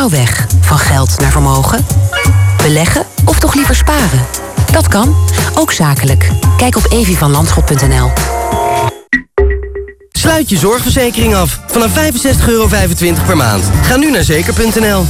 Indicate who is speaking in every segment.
Speaker 1: jouw weg van geld naar vermogen? Beleggen of toch liever sparen? Dat kan, ook zakelijk. Kijk op evievanlandschot.nl.
Speaker 2: Sluit je zorgverzekering af vanaf 65,25 euro per maand. Ga nu naar zeker.nl.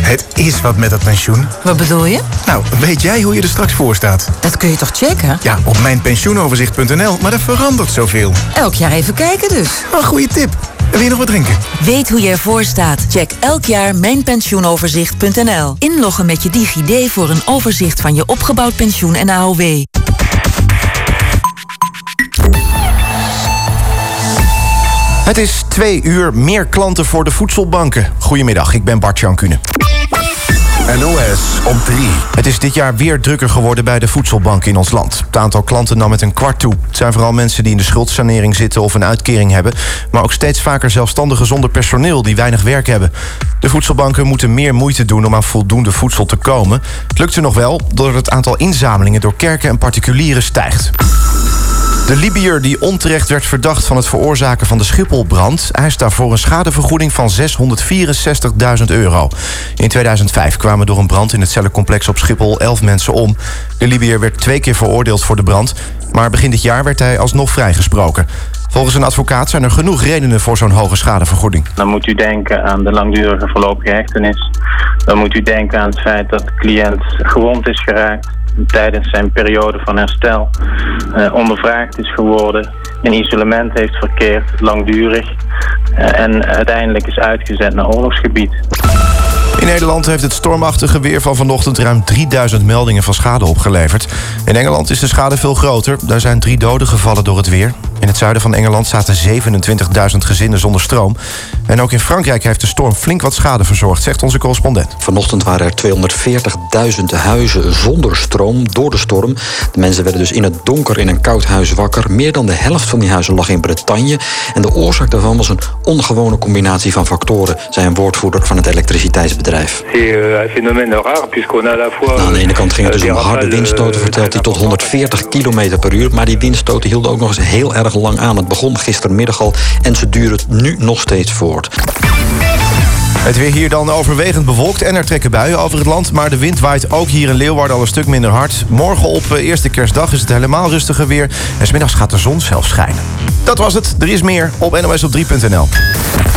Speaker 3: Het is wat met dat pensioen.
Speaker 4: Wat bedoel je?
Speaker 3: Nou, weet jij hoe je er straks voor staat?
Speaker 4: Dat kun je toch checken?
Speaker 3: Ja, op mijnpensioenoverzicht.nl, maar er verandert zoveel.
Speaker 4: Elk jaar even kijken dus.
Speaker 3: Een goede tip. Wil je nog wat drinken?
Speaker 5: Weet hoe je ervoor staat? Check elk jaar mijnpensioenoverzicht.nl. Inloggen met je DigiD voor een overzicht van je opgebouwd pensioen en AOW.
Speaker 6: Het is twee uur meer klanten voor de voedselbanken. Goedemiddag, ik ben Bart Jan Kuhne.
Speaker 7: NOS op 3.
Speaker 6: Het is dit jaar weer drukker geworden bij de voedselbanken in ons land. Het aantal klanten nam met een kwart toe. Het zijn vooral mensen die in de schuldsanering zitten of een uitkering hebben... maar ook steeds vaker zelfstandigen zonder personeel die weinig werk hebben. De voedselbanken moeten meer moeite doen om aan voldoende voedsel te komen. Het lukt er nog wel doordat het aantal inzamelingen door kerken en particulieren stijgt. De Libiër die onterecht werd verdacht van het veroorzaken van de Schipholbrand... eist daarvoor een schadevergoeding van 664.000 euro. In 2005 kwamen door een brand in het cellencomplex op Schiphol 11 mensen om. De Libiër werd twee keer veroordeeld voor de brand... maar begin dit jaar werd hij alsnog vrijgesproken. Volgens een advocaat zijn er genoeg redenen voor zo'n hoge schadevergoeding.
Speaker 8: Dan moet u denken aan de langdurige voorlopige hechtenis. Dan moet u denken aan het feit dat de cliënt gewond is geraakt tijdens zijn periode van herstel uh, ondervraagd is geworden, in isolement heeft verkeerd, langdurig uh, en uiteindelijk is uitgezet naar oorlogsgebied.
Speaker 6: In Nederland heeft het stormachtige weer van vanochtend ruim 3000 meldingen van schade opgeleverd. In Engeland is de schade veel groter. Daar zijn drie doden gevallen door het weer. In het zuiden van Engeland zaten 27.000 gezinnen zonder stroom. En ook in Frankrijk heeft de storm flink wat schade verzorgd, zegt onze correspondent.
Speaker 9: Vanochtend waren er 240.000 huizen zonder stroom door de storm. De mensen werden dus in het donker in een koud huis wakker. Meer dan de helft van die huizen lag in Bretagne. En de oorzaak daarvan was een ongewone combinatie van factoren, zei een woordvoerder van het elektriciteitsbedrijf. Nou, aan de ene kant ging het dus om harde windstoten, vertelt hij, tot 140 km per uur. Maar die windstoten hielden ook nog eens heel erg lang aan. Het begon gistermiddag al en ze duren nu nog steeds voort.
Speaker 6: Het weer hier dan overwegend bewolkt en er trekken buien over het land. Maar de wind waait ook hier in Leeuwarden al een stuk minder hard. Morgen op eh, eerste kerstdag is het helemaal rustiger weer. En smiddags gaat de zon zelfs schijnen. Dat was het. Er is meer op nosop3.nl.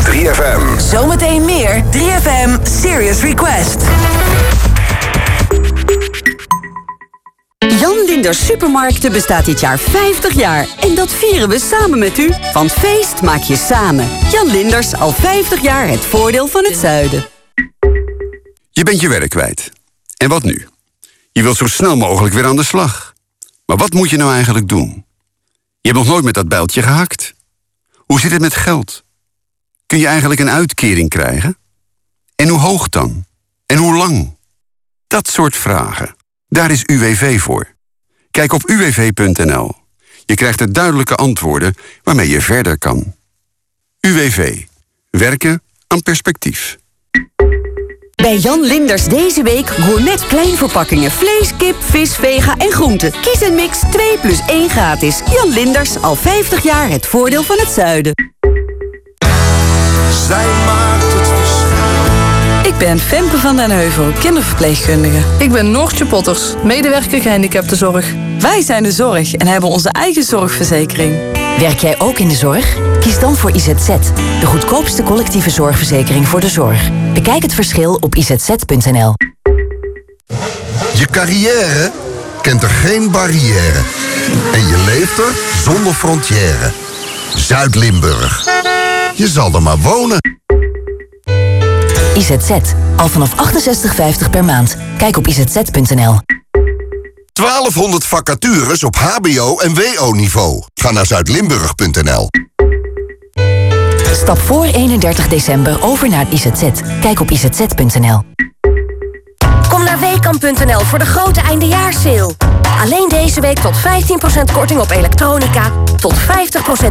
Speaker 7: 3FM.
Speaker 5: Zometeen meer 3FM Serious Request.
Speaker 10: Jan Linders Supermarkten bestaat dit jaar 50 jaar. En dat vieren we samen met u. Van feest maak je samen. Jan Linders, al 50 jaar het voordeel van het zuiden.
Speaker 7: Je bent je werk kwijt. En wat nu? Je wilt zo snel mogelijk weer aan de slag. Maar wat moet je nou eigenlijk doen? Je hebt nog nooit met dat bijltje gehakt. Hoe zit het met geld? Kun je eigenlijk een uitkering krijgen? En hoe hoog dan? En hoe lang? Dat soort vragen. Daar is UWV voor. Kijk op uwv.nl. Je krijgt er duidelijke antwoorden waarmee je verder kan. UWV. Werken aan perspectief.
Speaker 10: Bij Jan Linders deze week gourmet kleinverpakkingen. Vlees, kip, vis, vega en groenten. Kies en mix 2 plus 1 gratis. Jan Linders, al 50 jaar het voordeel van het zuiden.
Speaker 11: Zij maakt het
Speaker 12: Ik ben Femke van den Heuvel, kinderverpleegkundige.
Speaker 13: Ik ben Noortje Potters, medewerker gehandicaptenzorg.
Speaker 12: Wij zijn de zorg en hebben onze eigen zorgverzekering.
Speaker 1: Werk jij ook in de zorg? Kies dan voor IZZ, de goedkoopste collectieve zorgverzekering voor de zorg. Bekijk het verschil op izz.nl.
Speaker 14: Je carrière kent er geen barrière. En je leeft er zonder frontière. Zuid-Limburg. Je zal er maar wonen.
Speaker 1: IZZ, al vanaf 68,50 per maand. Kijk op izz.nl.
Speaker 14: 1200 vacatures op hbo- en wo-niveau. Ga naar zuidlimburg.nl.
Speaker 1: Stap voor 31 december over naar IZZ. Kijk op izz.nl.
Speaker 15: Kom naar weekamp.nl voor de grote eindejaarsale. Alleen deze week tot 15% korting op elektronica, tot 50%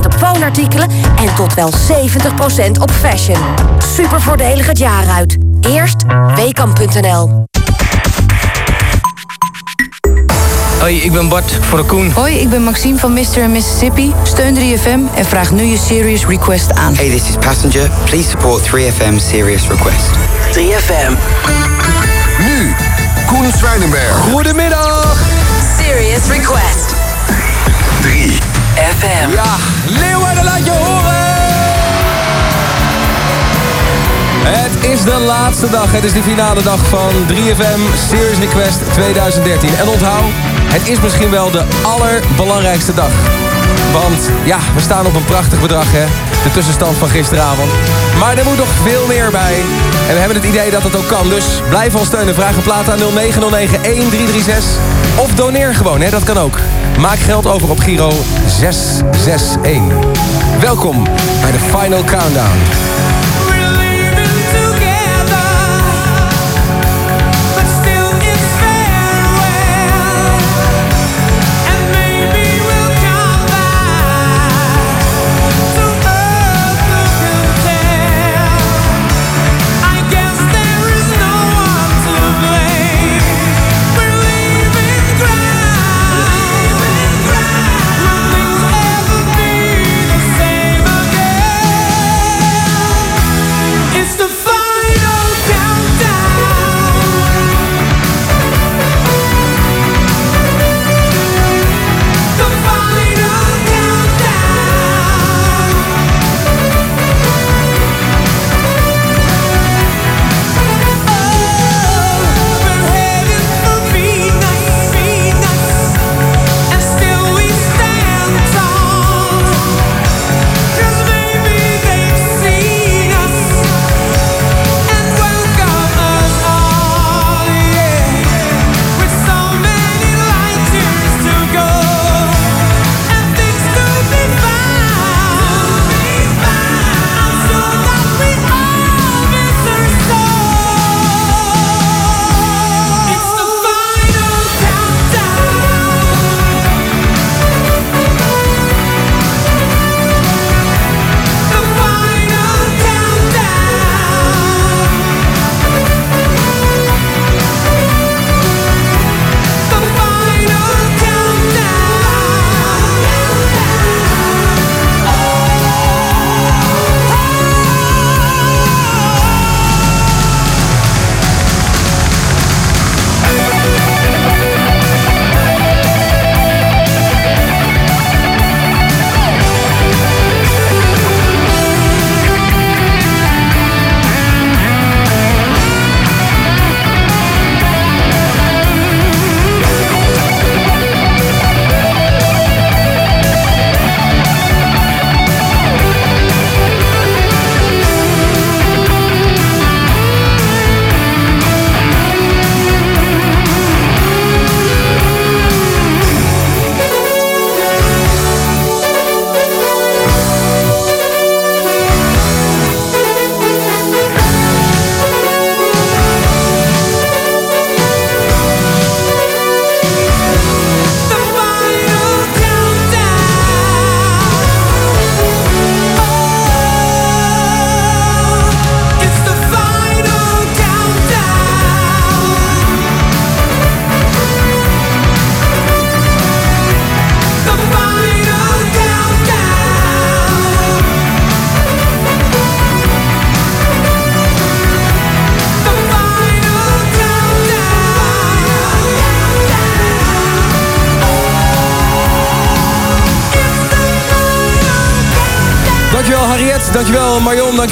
Speaker 15: op woonartikelen en tot wel 70% op fashion. Super voordelig het jaar uit. Eerst weekamp.nl.
Speaker 16: Hoi, ik ben Bart voor de Koen.
Speaker 17: Hoi, ik ben Maxime van Mr. Mississippi. Steun 3FM en vraag nu je Serious Request aan.
Speaker 18: Hey, this is Passenger. Please support 3FM Serious Request.
Speaker 11: 3FM.
Speaker 14: Koen Zwijnenberg.
Speaker 19: Goedemiddag.
Speaker 11: Serious Request.
Speaker 14: 3
Speaker 11: FM.
Speaker 19: Ja, Leeuwarden laat je horen. Het is de laatste dag. Het is de finale dag van 3FM Serious Request 2013. En onthoud, het is misschien wel de allerbelangrijkste dag. Want ja, we staan op een prachtig bedrag, hè. De tussenstand van gisteravond. Maar er moet nog veel meer bij. En we hebben het idee dat het ook kan. Dus blijf ons steunen. Vraag een plaat aan 0909 1336. Of doneer gewoon, hè. Dat kan ook. Maak geld over op Giro 661. Welkom bij de Final Countdown.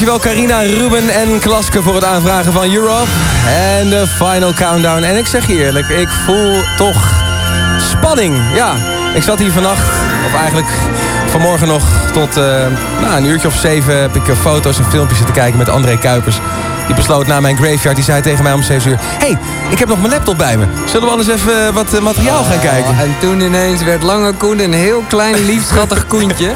Speaker 19: Dankjewel Carina, Ruben en Klaske voor het aanvragen van Europe. En de final countdown. En ik zeg je eerlijk, ik voel toch spanning. Ja, ik zat hier vannacht, of eigenlijk vanmorgen nog tot eh, nou, een uurtje of zeven... heb ik eh, foto's en filmpjes zitten kijken met André Kuipers. Die besloot na mijn graveyard, die zei tegen mij om 6 uur... hey, ik heb nog mijn laptop bij me. Zullen we anders even eh, wat eh, materiaal gaan kijken?
Speaker 20: Oh, En toen ineens werd Lange Koen een heel klein, lief, schattig Koentje.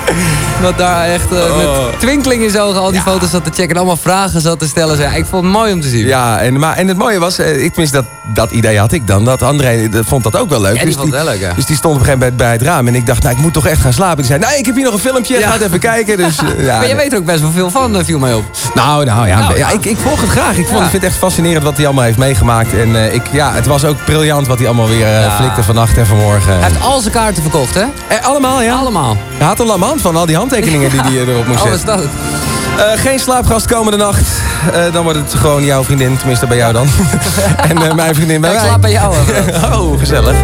Speaker 20: Dat daar echt eh,
Speaker 19: Oh.
Speaker 20: met twinkeling in zijn ogen al die foto's zat te checken... en allemaal vragen zat te stellen. Zei, ik vond het mooi om te zien.
Speaker 19: Ja, en, maar, en het mooie was, ik, tenminste dat, dat idee had ik dan, dat André eh, vond dat ook wel leuk.
Speaker 20: Ja, die vond het wel leuk, ja.
Speaker 19: Dus die stond op een gegeven moment bij het raam en ik dacht, nou ik moet toch echt gaan slapen. Die zei, nee, ik heb hier nog een filmpje, ga het even kijken. Dus, eh, ja,
Speaker 20: maar je weet er ook best wel veel van, eh, viel mij op.
Speaker 19: Nou, nou ja,
Speaker 20: Nou.
Speaker 19: Ik, ik volg het graag. Ik, vond, ik vind het echt fascinerend wat hij allemaal heeft meegemaakt. En ik, ja, het was ook briljant wat hij allemaal weer flikte vannacht en vanmorgen.
Speaker 20: Hij heeft al zijn kaarten verkocht, hè?
Speaker 19: Eh, allemaal, ja.
Speaker 20: Allemaal.
Speaker 19: Hij had een lam hand van al die handtekeningen die hij erop moest
Speaker 20: Oh,
Speaker 19: zetten.
Speaker 20: is dat het?
Speaker 19: Geen slaapgast komende nacht. Eh, dan wordt het gewoon jouw vriendin, tenminste bij jou dan. en eh, mijn vriendin bij
Speaker 20: Ik
Speaker 19: mij.
Speaker 20: slaap bij jou,
Speaker 19: oh, gezellig.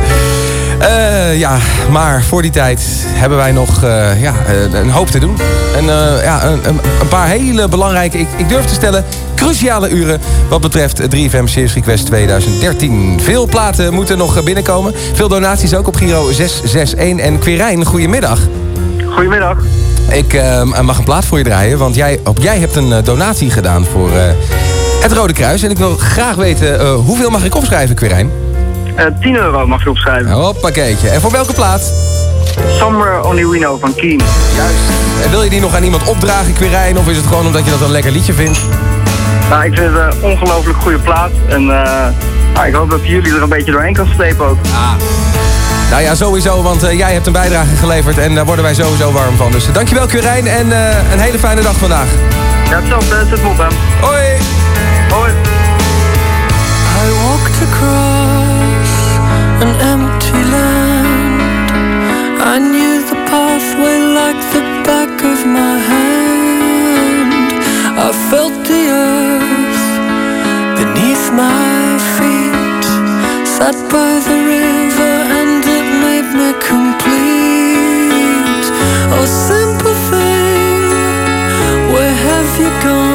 Speaker 19: Eh, ja, maar voor die tijd hebben wij nog eh, ja, een hoop te doen. En eh, ja, een, een, een paar hele belangrijke, ik, ik durf te stellen, cruciale uren... wat betreft 3FM Series Request 2013. Veel platen moeten nog binnenkomen. Veel donaties ook op Giro 661. En Quirijn, goedemiddag.
Speaker 21: Goedemiddag.
Speaker 19: Ik eh, mag een plaat voor je draaien, want jij, ook jij hebt een eh, donatie gedaan voor eh, het Rode Kruis. En ik wil graag weten, hoeveel mag ik opschrijven, Quirijn?
Speaker 21: Eh 10 euro mag je opschrijven.
Speaker 19: Hoppakeetje. En voor welke plaat?
Speaker 21: Somewhere Only We Know van Keen.
Speaker 19: Juist. En wil je die nog aan iemand opdragen, Quirijn? Of is het gewoon omdat je dat een lekker liedje vindt?
Speaker 21: Nou, ik vind het een ongelooflijk goede plaat. En nou, ik hoop dat jullie er een beetje doorheen kan slepen ook.
Speaker 19: Ah. Nou ja, sowieso, want eh, jij hebt een bijdrage geleverd en daar worden wij sowieso warm van. Dus eh, dankjewel, Quirijn, en eh, een hele fijne dag vandaag.
Speaker 21: Ja, hetzelfde. Hem.
Speaker 19: Hoi.
Speaker 21: Hoi.
Speaker 22: I walked across an empty land. I knew the pathway like the back of my hand. I felt the earth beneath my feet. Sat by the river
Speaker 19: go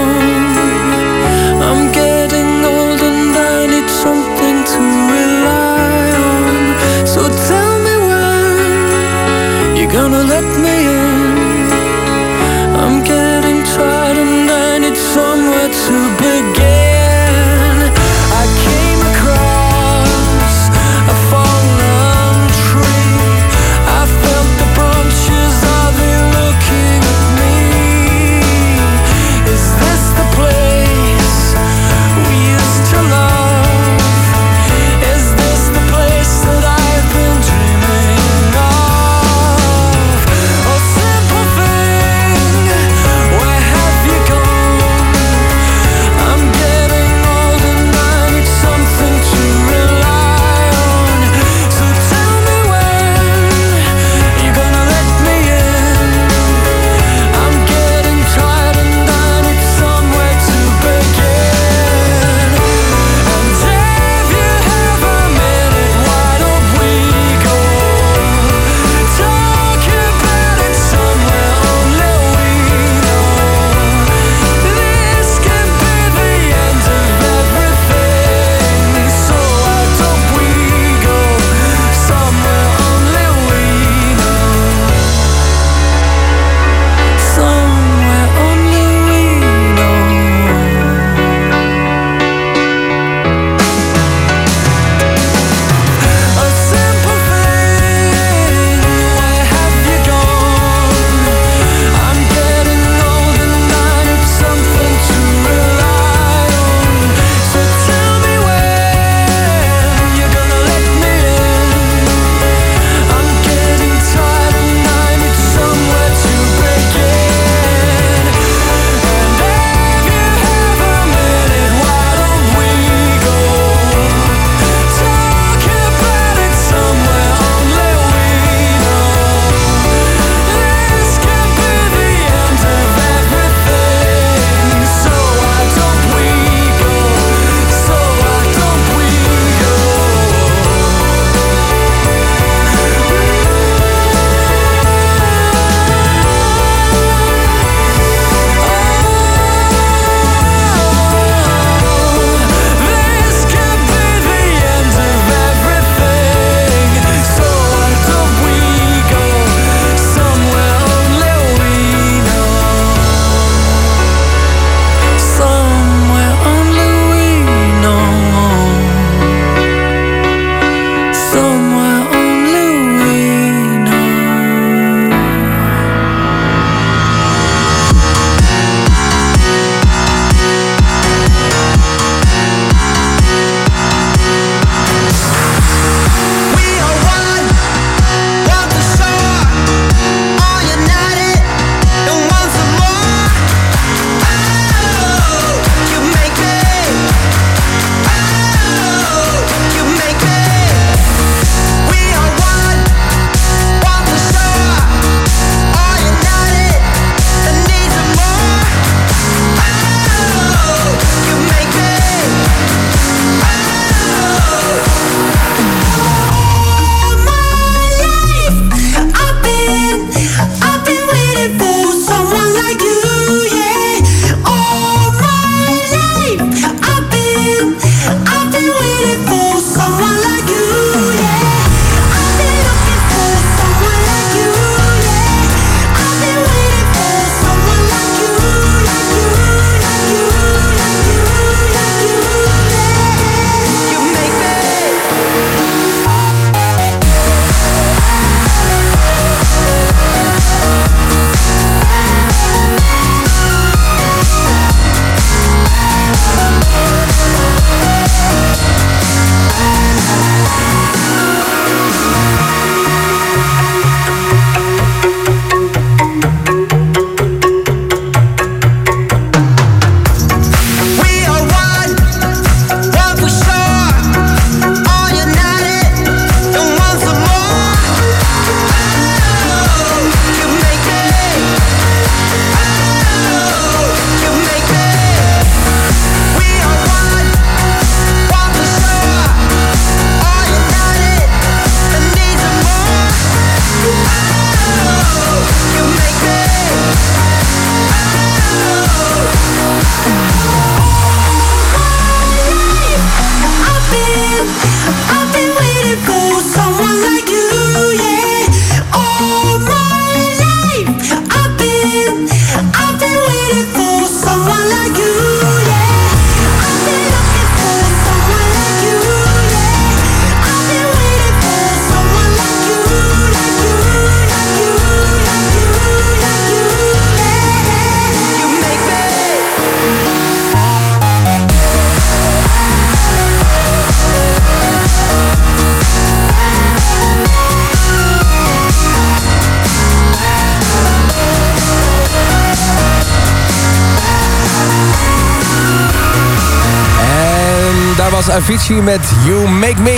Speaker 19: Avicii met You Make Me.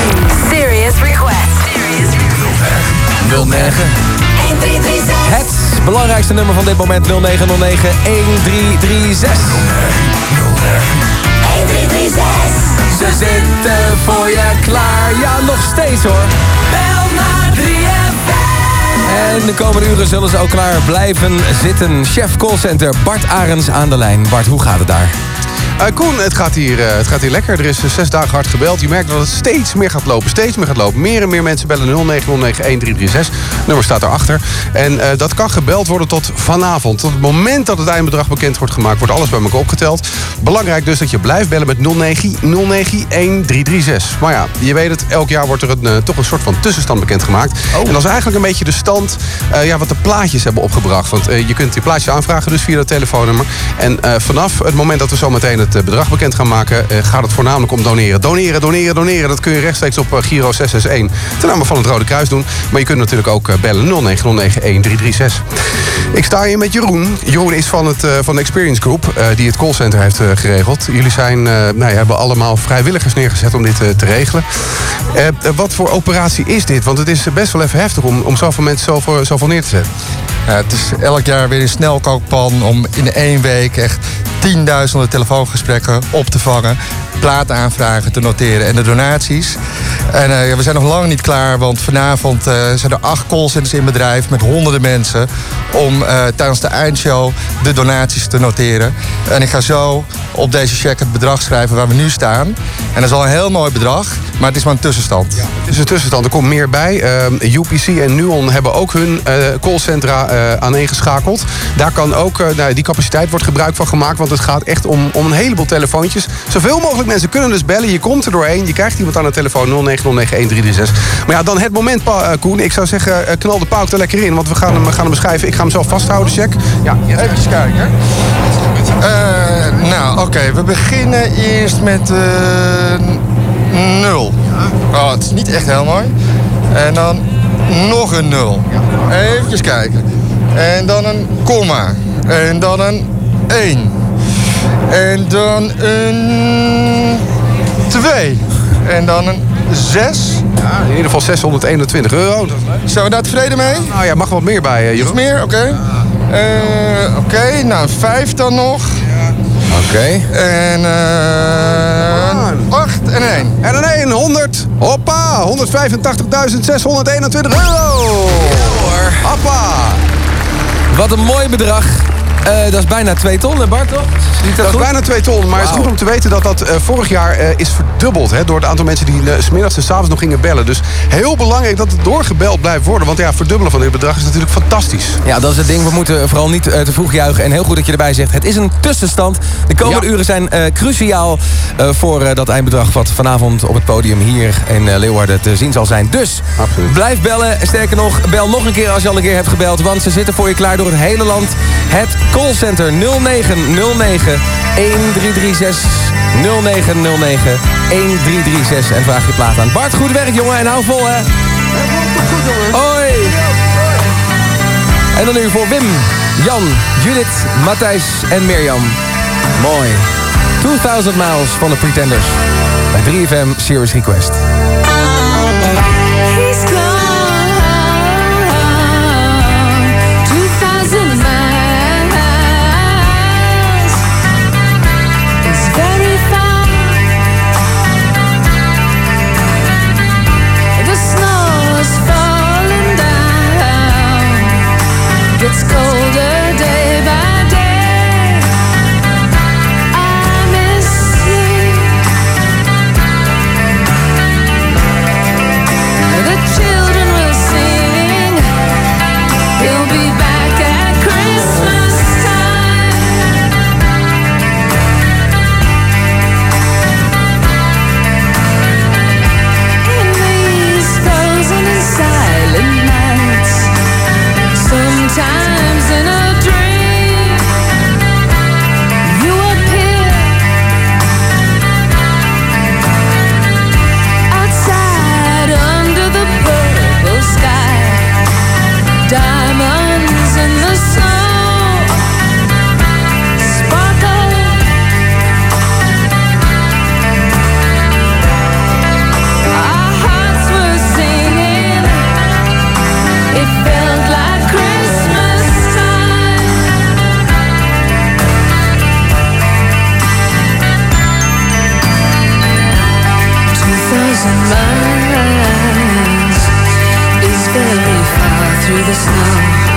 Speaker 23: Serious request.
Speaker 19: 09. Het belangrijkste nummer van dit moment 0909 1336. Ze zitten voor je klaar. Ja, nog steeds hoor. Bel naar 3FM. En de komende uren zullen ze ook klaar blijven zitten. Chef callcenter Bart Arens aan de lijn. Bart, hoe gaat het daar?
Speaker 24: Eh, Koen, het gaat, hier, eh, het gaat hier lekker. Er is eh, zes dagen hard gebeld. Je merkt dat het steeds meer gaat lopen. Steeds meer gaat lopen. Meer en meer mensen bellen 0909-1336. Nummer staat erachter. En eh, dat kan gebeld worden tot vanavond. Tot het moment dat het eindbedrag bekend wordt gemaakt... wordt alles bij elkaar opgeteld. Belangrijk dus dat je blijft bellen met 0909-1336. Maar ja, je weet het. Elk jaar wordt er een, eh, toch een soort van tussenstand bekendgemaakt. En dat is eigenlijk een beetje de stand... eh, ja, wat de plaatjes hebben opgebracht. Want je kunt die plaatjes aanvragen dus via dat telefoonnummer. En vanaf het moment dat we zo meteen het bedrag bekend gaan maken... gaat het voornamelijk om doneren. Doneren, doneren, doneren. Dat kun je rechtstreeks op Giro 661 ten name van het Rode Kruis doen. Maar je kunt natuurlijk ook bellen 0909-1336. Ik sta hier met Jeroen. Jeroen is van, het, eh, van de Experience Group, eh, die het callcenter heeft eh, geregeld. Jullie zijn, nou, hebben allemaal vrijwilligers neergezet om dit te regelen. Wat voor operatie is dit? Want het is best wel even heftig om, om zoveel mensen zoveel, zoveel neer te zetten.
Speaker 25: Het is elk jaar weer een snelkookpan om in één week echt tienduizenden telefoongesprekken op te vangen. Plaataanvragen te noteren en de donaties. En eh, we zijn nog lang niet klaar, want vanavond eh, zijn er acht callcenters in bedrijf met honderden mensen om eh, tijdens de eindshow de donaties te noteren. En ik ga zo op deze check het bedrag schrijven waar we nu staan. En dat is al een heel mooi bedrag, maar het is maar een tussenstand.
Speaker 24: Het is een tussenstand, er komt meer bij. UPC en Nuon hebben ook hun callcentra aaneengeschakeld. Daar kan ook, nou, die capaciteit wordt gebruik van gemaakt... want het gaat echt om, om een heleboel telefoontjes. Zoveel mogelijk mensen kunnen dus bellen. Je komt er doorheen, je krijgt iemand aan de telefoon 09091336. Maar ja, dan het moment, Pa- eh, Koen. Ik zou zeggen, eh, knal de pauk er lekker in... want we gaan hem, gaan hem beschrijven. Ik ga hem zelf vasthouden, check. Ja,
Speaker 25: Even kijken. Eh, nou, oké. We beginnen eerst met eh, nul. Oh, het is niet echt heel mooi. En dan nog een nul. Even kijken. En dan een komma. En dan een 1. En dan een 2. En dan een 6.
Speaker 24: Ja, in ieder geval 621 euro.
Speaker 25: Zijn we daar tevreden mee?
Speaker 24: Nou ja, mag er wat meer bij, eh, Jeroen.
Speaker 25: Iets meer? Oké. Eh, Oké, nou 5 dan nog.
Speaker 19: Oké.
Speaker 25: En eh 8 en 1.
Speaker 24: En een 1, 100. Hoppa, 185.621 euro. Hoppa.
Speaker 19: Wat een mooi bedrag. Eh, dat is bijna 2 ton, hè Bart, toch?
Speaker 24: Dat is bijna 2 ton, maar het is goed om te weten dat dat eh, vorig jaar eh, is verdubbeld. Hè, door het aantal mensen die s smiddags en s'avonds nog gingen bellen. Dus heel belangrijk dat het doorgebeld blijft worden. Want ja, verdubbelen van dit bedrag is natuurlijk fantastisch.
Speaker 19: Ja, dat is het ding. We moeten vooral niet te vroeg juichen. En heel goed dat je erbij zegt. Het is een tussenstand. De komende uren zijn cruciaal voor dat eindbedrag... wat vanavond op het podium hier in Leeuwarden te zien zal zijn. Dus blijf bellen. Sterker nog, bel nog een keer als je al een keer hebt gebeld. Want ze zitten voor je klaar door het hele land. Het callcenter 0909 1336 0909 1336. En vraag je plaat aan. Bart, goed werk jongen. En hou vol hè. Hoi. En dan nu voor Wim, Jan, Judith, Matthijs en Mirjam. Mooi. 2000 Miles van de Pretenders. Bij 3FM Serious Request.
Speaker 10: Let's go.
Speaker 26: through the snow.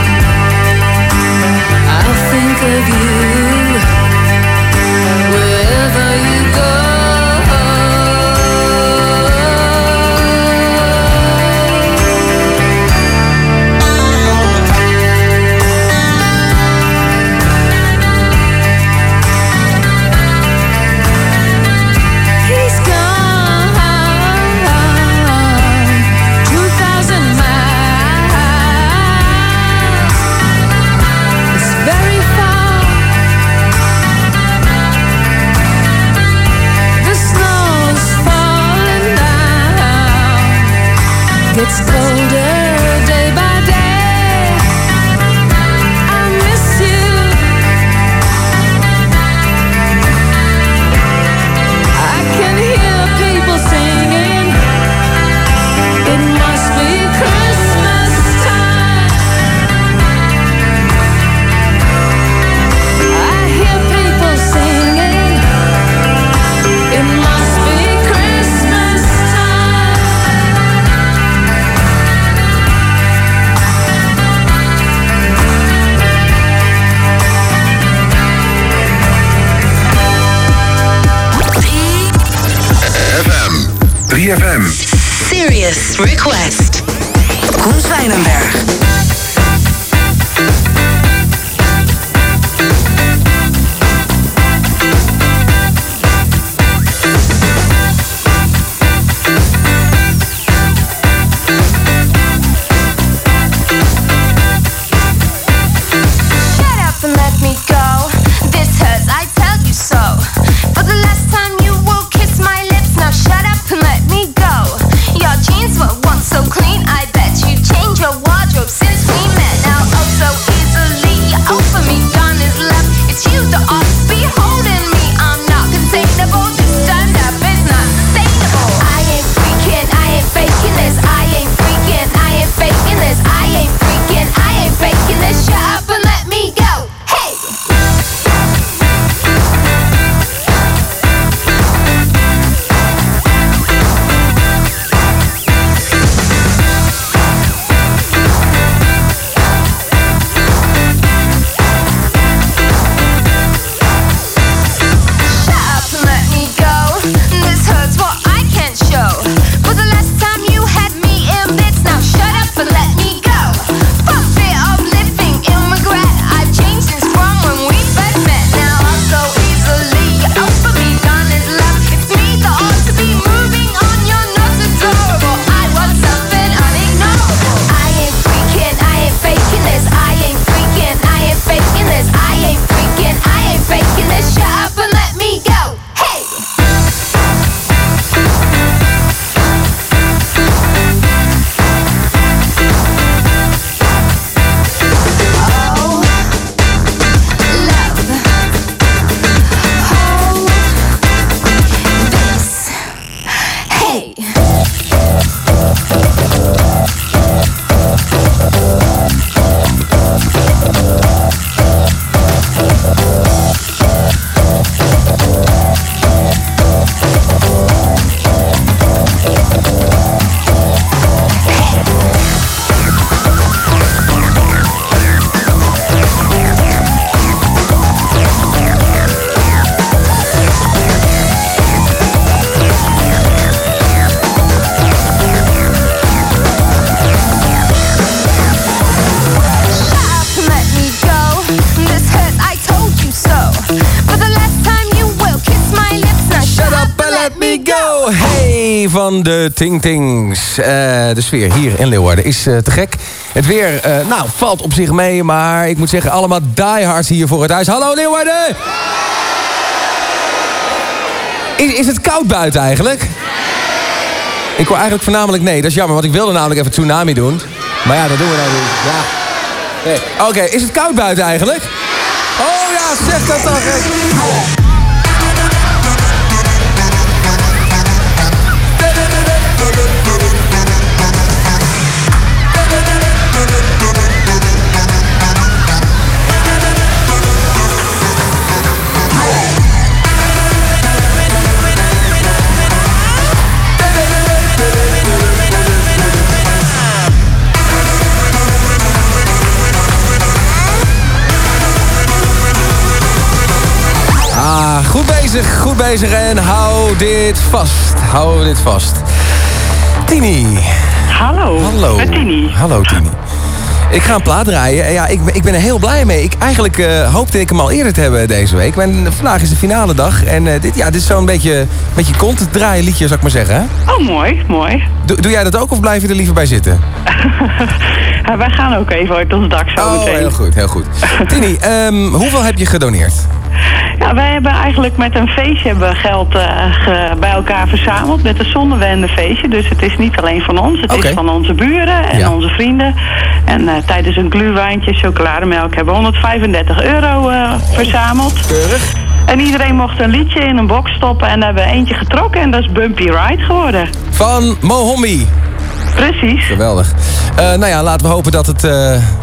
Speaker 19: Ting Tings. Eh, de sfeer hier in Leeuwarden is eh, te gek. Het weer, eh, nou, valt op zich mee. Maar ik moet zeggen, allemaal diehards hier voor het huis. Hallo Leeuwarden! Is, is het koud buiten eigenlijk? Ik hoor eigenlijk voornamelijk nee. Dat is jammer, want ik wilde namelijk even tsunami doen. Maar ja, dat doen we nou niet. Ja. Oké, is het koud buiten eigenlijk? Oh ja, zeg dat dan. Ah, goed bezig en hou dit vast. Hou dit vast. Tini.
Speaker 27: Hallo.
Speaker 19: Hallo.
Speaker 27: Met Tini.
Speaker 19: Hallo Tini. Ik ga een plaat draaien en ja, ik, ben- ik ben er heel blij mee. Ik, eigenlijk eh, hoopte ik hem al eerder te hebben deze week. Maar vandaag is de finale dag en eh, dit, ja, dit is zo'n beetje, beetje content draaien liedje, zou ik maar zeggen.
Speaker 27: Oh, mooi, mooi.
Speaker 19: Doe, doe jij dat ook of blijf je er liever bij zitten?
Speaker 27: Ja, wij gaan ook even uit ons dak zo
Speaker 19: Oh,
Speaker 27: meteen.
Speaker 19: heel goed, heel goed. Tini, ehm, hoeveel heb je gedoneerd?
Speaker 27: Ja, wij hebben eigenlijk met een feestje hebben geld eh, ge- bij elkaar verzameld. Met een zonnewende feestje. Dus het is niet alleen van ons. Het is van onze buren en
Speaker 19: Ja.
Speaker 27: onze vrienden. En eh, tijdens een gluwijntje, chocolademelk hebben we 135 euro eh, verzameld.
Speaker 19: Keurig.
Speaker 27: En iedereen mocht een liedje in een box stoppen. En daar hebben we eentje getrokken. En dat is Bumpy Ride geworden.
Speaker 19: Van Mohombi.
Speaker 27: Precies.
Speaker 19: Geweldig. Eh, nou ja, laten we hopen dat het... eh,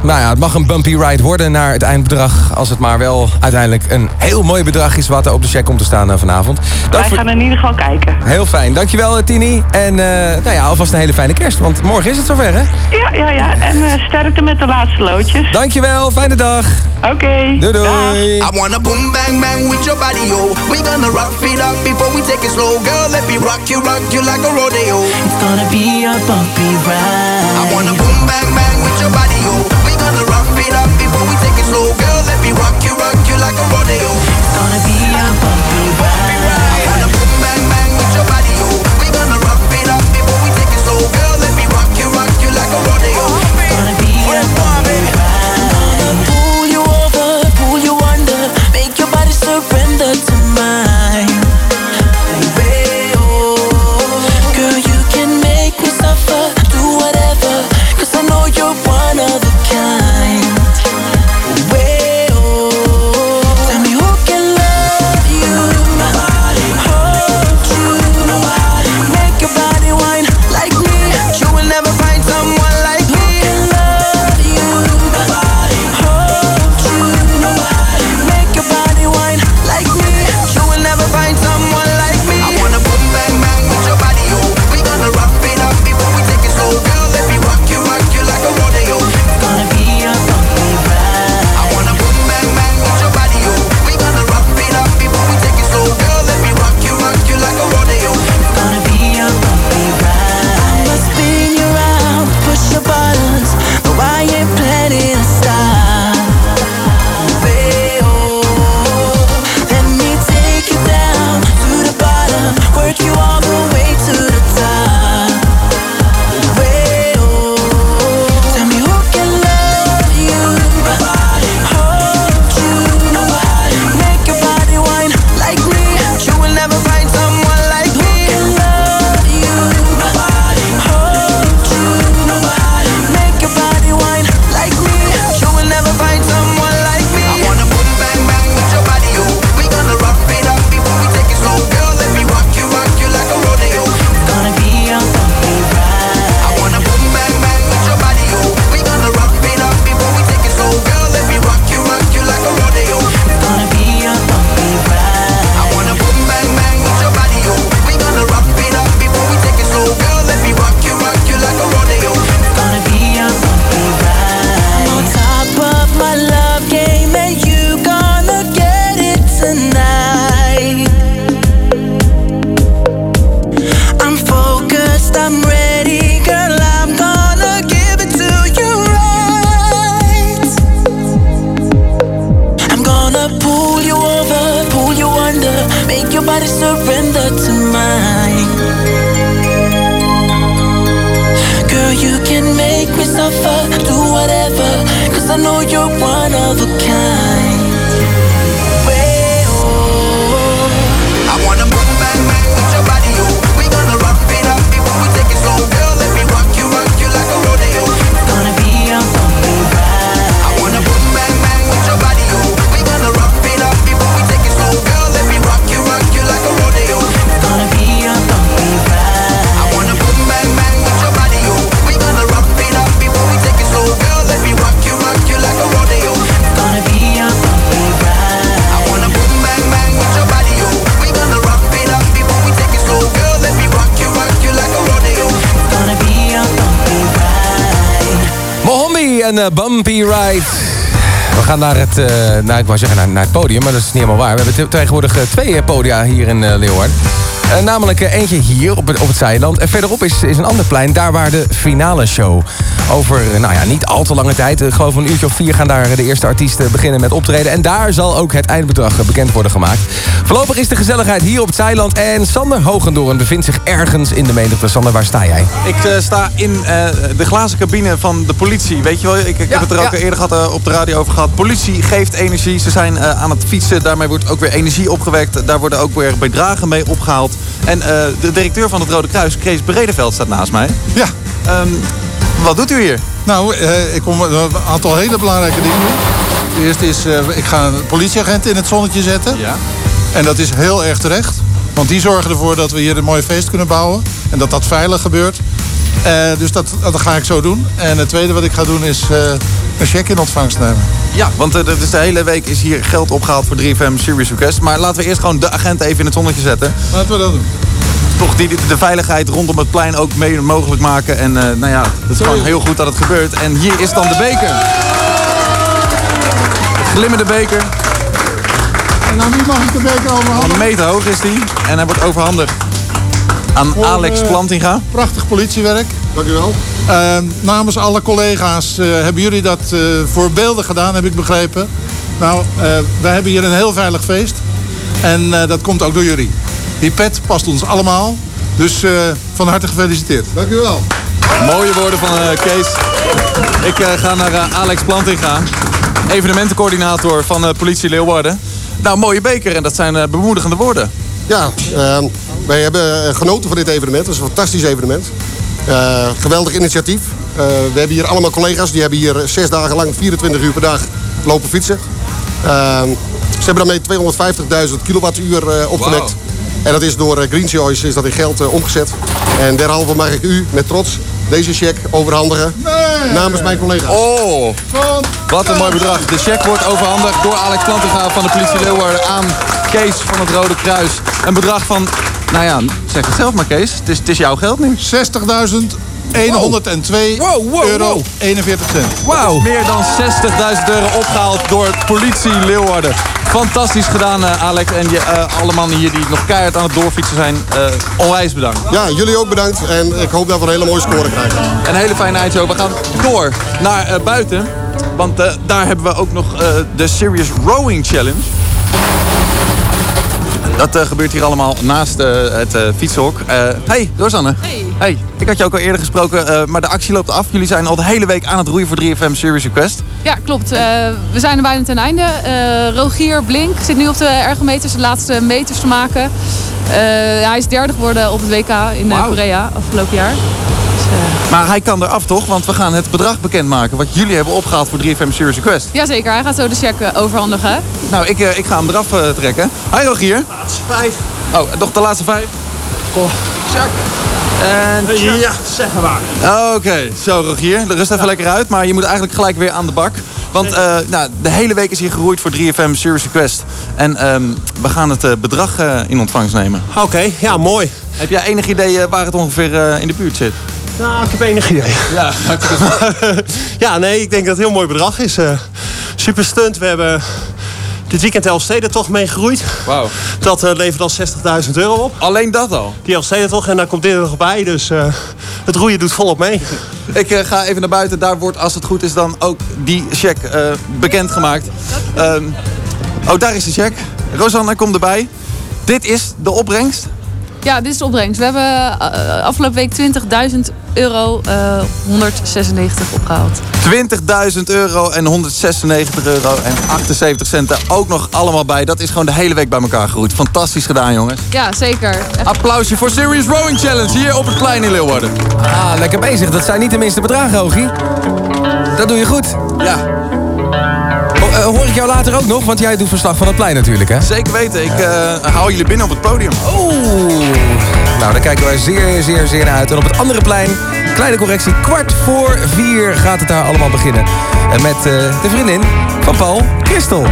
Speaker 19: nou ja, het mag een bumpy ride worden naar het eindbedrag. Als het maar wel uiteindelijk een heel mooi bedrag is... wat er op de check komt te staan eh, vanavond.
Speaker 27: Wij gaan in ieder geval kijken.
Speaker 19: Heel fijn. Dankjewel, Tini. En eh, nou ja, alvast een hele fijne kerst. Want morgen is het zover, hè?
Speaker 27: Ja, ja, ja. En eh, sterkte met de laatste loodjes.
Speaker 19: Dankjewel. Fijne dag.
Speaker 27: Oké.
Speaker 19: Doei, doei.
Speaker 28: I wanna boom bang bang with your body, yo. We gonna rock it up before we take it slow, girl. Let me rock you, rock you like a rodeo. It's gonna be a bumpy ride. I wanna boom bang bang with your body, yo. We gonna rock it up before we take it slow, girl. Let me rock you, rock you like a rodeo.
Speaker 19: Ik wou zeggen naar, het podium, maar dat is niet helemaal waar. We hebben te- tegenwoordig eh, twee eh, podia hier in eh, Leeuwarden. Namelijk eentje hier op het, op het Zeiland. En verderop is, is een ander plein, daar waar de finale show. Over, eh, nou ja, niet al te lange tijd. eh, Ik geloof een uurtje of vier gaan daar de eerste artiesten beginnen met optreden. En daar zal ook het eindbedrag eh, bekend worden gemaakt. Voorlopig is de gezelligheid hier op het Zeiland. En Sander Hogendoorn bevindt zich ergens in de menigte. Sander, waar sta jij?
Speaker 24: Ik eh, sta in eh, de glazen cabine van de politie. Weet je wel, ik, ik heb het er ook
Speaker 19: ja.
Speaker 24: eerder gehad, eh, op de radio over gehad. Politie geeft energie. Ze zijn eh, aan het fietsen. Daarmee wordt ook weer energie opgewekt. Daar worden ook weer bedragen mee opgehaald. En eh, de directeur van het Rode Kruis, Kees Bredeveld, staat naast mij.
Speaker 29: Ja.
Speaker 24: Wat doet u hier?
Speaker 29: Nou, eh, ik kom een aantal hele belangrijke dingen doen. De eerste is, eh, ik ga een politieagent in het zonnetje zetten.
Speaker 24: Ja.
Speaker 29: En dat is heel erg terecht. Want die zorgen ervoor dat we hier een mooi feest kunnen bouwen. En dat dat veilig gebeurt. Eh, dus dat, dat ga ik zo doen. En het tweede wat ik ga doen is eh, een cheque in ontvangst nemen.
Speaker 24: Ja, want eh, is de hele week is hier geld opgehaald voor 3FM Serious Request. Maar laten we eerst gewoon de agent even in het zonnetje zetten.
Speaker 29: Laten we dat doen.
Speaker 24: Toch die, de veiligheid rondom het plein ook mede mogelijk maken. En eh, nou ja, het is gewoon heel goed dat het gebeurt. En hier is dan de beker. De glimmende beker.
Speaker 29: En nou, wie mag ik de beker overhandigen?
Speaker 24: Een meter hoog is die. En hij wordt overhandigd aan
Speaker 29: Voor,
Speaker 24: Alex
Speaker 29: eh,
Speaker 24: Plantinga.
Speaker 29: Prachtig politiewerk. Dank u wel. namens alle collega's eh, hebben jullie dat eh voorbeeldig gedaan, heb ik begrepen. Nou, eh, wij hebben hier een heel veilig feest. En eh, dat komt ook door jullie. Die pet past ons allemaal. Dus eh, van harte gefeliciteerd. Dank u wel.
Speaker 24: Mooie woorden van eh, Kees. Ik eh, ga naar Alex Plantinga. Evenementencoördinator van politie Leeuwarden. Nou, mooie beker en dat zijn bemoedigende woorden.
Speaker 30: Ja, ehm, wij hebben genoten van dit evenement. Het is een fantastisch evenement. Geweldig initiatief. We hebben hier allemaal collega's. Die hebben hier zes dagen lang, 24 uur per dag lopen fietsen. Ehm, ze hebben daarmee 250.000 kilowattuur opgewekt. En dat is door eh, Green Choice is dat in geld eh, omgezet. En derhalve mag ik u met trots deze cheque overhandigen namens mijn collega's.
Speaker 24: Oh, wat een mooi bedrag. De cheque wordt overhandigd door Alex Plantinga van de politie Leeuwarden aan Kees van het Rode Kruis. Een bedrag van, nou ja, zeg het zelf maar Kees. Het is, het is jouw geld nu.
Speaker 29: 60.102 euro 41 cent.
Speaker 24: Wauw. Meer dan 60.000 euro opgehaald door politie Leeuwarden. Fantastisch gedaan, eh, Alex. En je, eh, alle mannen hier die nog keihard aan het doorfietsen zijn, eh, onwijs bedankt.
Speaker 30: Ja, jullie ook bedankt. En ik hoop dat we een hele mooie score krijgen.
Speaker 24: Een hele fijne eindshow. We gaan door naar eh, buiten. Want daar hebben we ook nog eh, de Serious Rowing Challenge. Dat eh, gebeurt hier allemaal naast eh, het fietsenhok. Eh, hey, Rosanne. Hey. hey. Ik had je ook al eerder gesproken, maar de actie loopt af. Jullie zijn al de hele week aan het roeien voor 3FM Serious Request.
Speaker 31: Ja, klopt. We zijn er bijna ten einde. Rogier Blink zit nu op de ergometers de laatste meters te maken. Hij is derde geworden op het WK in. Korea afgelopen jaar.
Speaker 24: Maar hij kan eraf toch? Want we gaan het bedrag bekendmaken wat jullie hebben opgehaald voor 3FM Serious Request.
Speaker 31: Jazeker, hij gaat zo de cheque overhandigen.
Speaker 24: Nou, ik, eh, ik ga hem eraf eh, trekken. Hi Rogier.
Speaker 31: Vijf.
Speaker 24: Oh, nog de laatste vijf? Check. En
Speaker 32: Ja, zeg maar.
Speaker 24: Oké, zo Rogier, rust even lekker uit. Maar je moet eigenlijk gelijk weer aan de bak. Want eh, nou, de hele week is hier geroeid voor 3FM Serious Request. En ehm, we gaan het eh, bedrag eh, in ontvangst nemen.
Speaker 32: Oké, ja, mooi.
Speaker 24: Heb jij enig idee eh, waar het ongeveer eh, in de buurt zit?
Speaker 32: Nou, ik heb enig idee.
Speaker 24: Ja,
Speaker 32: ja, nee, ik denk dat het een heel mooi bedrag is. Eh, super stunt. We hebben dit weekend de Elfstedentocht meegegroeid.
Speaker 24: Wauw.
Speaker 32: Dat eh, levert al 60.000 euro op.
Speaker 24: Alleen dat al?
Speaker 32: Die Elfstedentocht en daar komt dit er nog bij. Dus eh, het roeien doet volop mee.
Speaker 24: Ik eh, ga even naar buiten. Daar wordt, als het goed is, dan ook die cheque eh, bekendgemaakt. Ehm, oh, daar is de cheque. Rosanne, kom erbij. Dit is de opbrengst.
Speaker 31: Ja, dit is de opbrengst. We hebben afgelopen week 20.000 euro eh 196 opgehaald.
Speaker 24: 20.000 euro en 196 euro en 78 centen ook nog allemaal bij. Dat is gewoon de hele week bij elkaar geroeid. Fantastisch gedaan, jongens.
Speaker 31: Ja, zeker. Echt
Speaker 24: Applausje voor Serious Rowing Challenge hier op het plein in Leeuwarden.
Speaker 19: Ah, lekker bezig. Dat zijn niet de minste bedragen, Rogie. Dat doe je goed.
Speaker 24: Ja.
Speaker 19: Oh, eh, hoor ik jou later ook nog? Want jij doet verslag van het plein natuurlijk, hè?
Speaker 24: Zeker weten. Ik eh hou jullie binnen op het podium.
Speaker 19: Oeh. Nou, daar kijken wij zeer, zeer, zeer naar uit. En op het andere plein, kleine correctie, kwart voor vier gaat het daar allemaal beginnen. En met eh, de vriendin van Paul, Christel.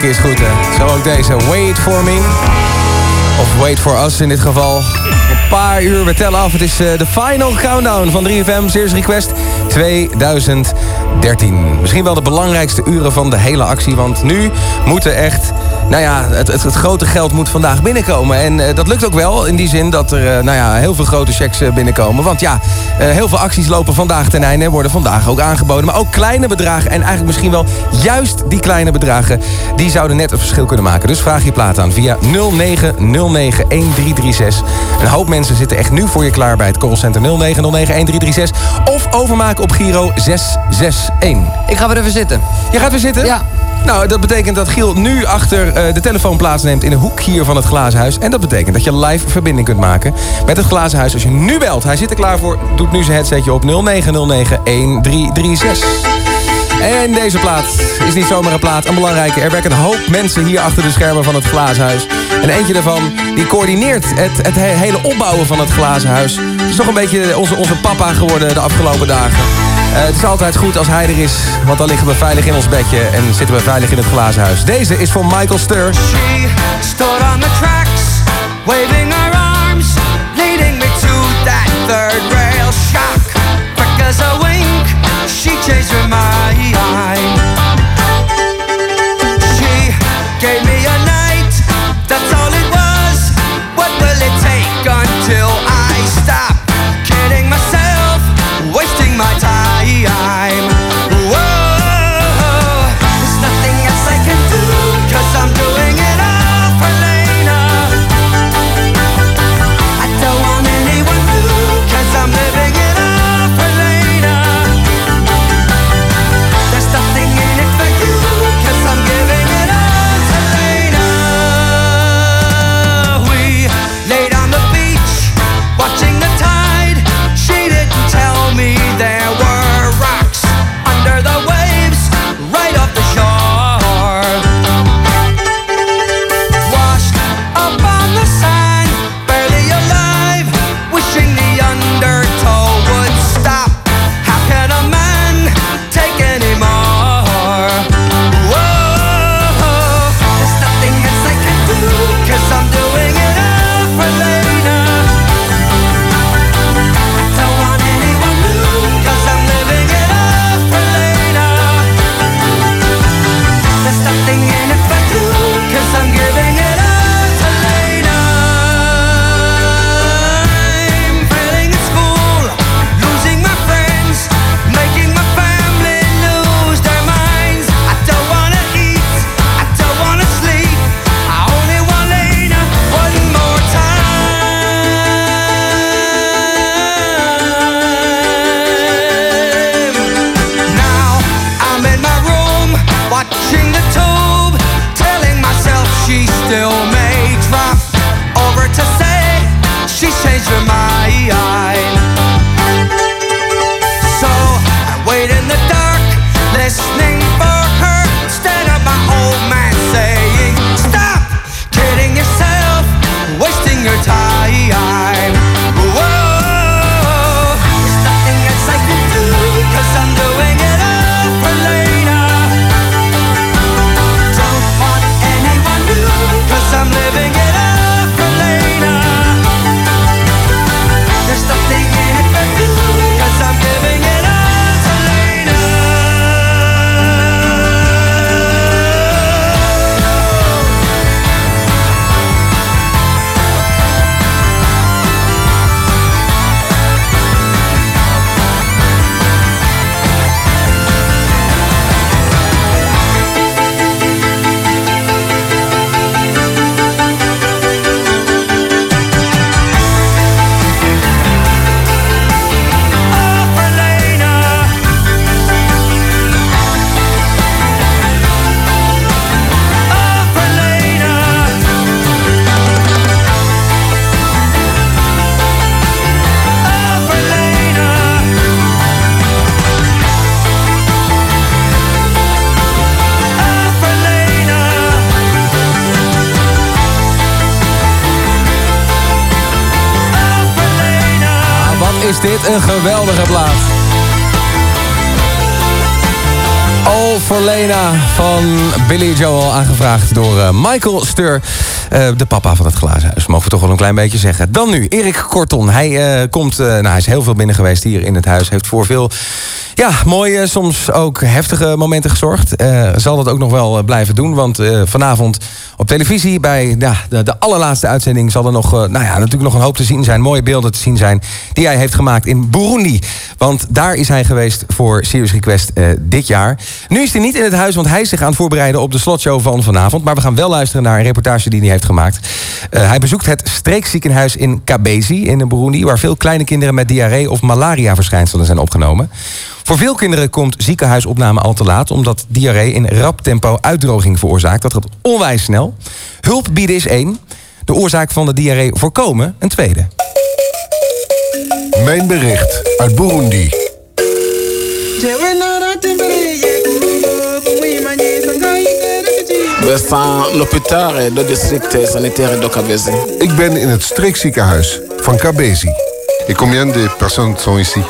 Speaker 19: Is goed, hè. Zo ook deze, Wait For Me. Of Wait For Us in dit geval. Een paar uur, we tellen af. Het is eh, de final countdown van 3FM Series Request 2013. Misschien wel de belangrijkste uren van de hele actie. Want nu moeten echt... Nou ja, het, het, het grote geld moet vandaag binnenkomen. En eh, dat lukt ook wel in die zin dat er eh, nou ja, heel veel grote checks eh, binnenkomen. Want ja, heel veel acties lopen vandaag ten einde en worden vandaag ook aangeboden. Maar ook kleine bedragen en eigenlijk misschien wel juist die kleine bedragen... die zouden net een verschil kunnen maken. Dus vraag je plaat aan via 09091336. Een hoop mensen zitten echt nu voor je klaar bij het callcenter 09091336. Of overmaken op Giro 661.
Speaker 20: Ik ga weer even zitten.
Speaker 19: Je gaat weer zitten?
Speaker 20: Ja.
Speaker 19: Nou, dat betekent dat Giel nu achter eh, de telefoon plaatsneemt in een hoek hier van het glazen huis. En dat betekent dat je live verbinding kunt maken met het glazen huis. Als je nu belt, hij zit er klaar voor, doet nu zijn headsetje op 0909-1336. En deze plaat is niet zomaar een plaat, een belangrijke. Er werken een hoop mensen hier achter de schermen van het glazen huis. En eentje daarvan, die coördineert het, het he- hele opbouwen van het glazen huis. Het is toch een beetje onze, onze papa geworden de afgelopen dagen. Eh, het is altijd goed als hij er is, want dan liggen we veilig in ons bedje... en zitten we veilig in het glazen huis. Deze is voor Michael Stur.
Speaker 22: Stood on the tracks, waving her arms, leading me to that third rail shock. Quick as a wink, she changed her mind.
Speaker 19: Dit een geweldige plaat. All for Lena van Billy Joel. Aangevraagd door eh, Michael Stur, de papa van het glazenhuis. Mogen we toch wel een klein beetje zeggen. Dan nu, Erik Korton. Hij, eh, komt, eh, nou, hij is heel veel binnen geweest hier in het huis. Heeft voor veel ja, mooie, soms ook heftige momenten gezorgd. Eh, zal dat ook nog wel eh, blijven doen. Want eh, vanavond op televisie bij ja, de, de allerlaatste uitzending... zal er nog, eh, nou ja, natuurlijk nog een hoop te zien zijn. Mooie beelden te zien zijn die hij heeft gemaakt in Burundi. Want daar is hij geweest voor Serious Request eh, dit jaar. Nu is hij niet in het huis, want hij is zich aan het voorbereiden... op de slotshow van vanavond. Maar we gaan wel luisteren naar een reportage die hij heeft gemaakt. Eh, hij bezoekt het streekziekenhuis in Kabezi in Burundi... waar veel kleine kinderen met diarree of malaria-verschijnselen zijn opgenomen. Voor veel kinderen komt ziekenhuisopname al te laat... omdat diarree in rap tempo uitdroging veroorzaakt. Dat gaat onwijs snel. Hulp bieden is één. De oorzaak van de diarree voorkomen een tweede.
Speaker 14: Mijn bericht uit Burundi.
Speaker 33: L'hôpital de district sanitaire de Kabezi.
Speaker 14: Ik ben in het streekziekenhuis van Kabezi. Et combien de personnes sont ici?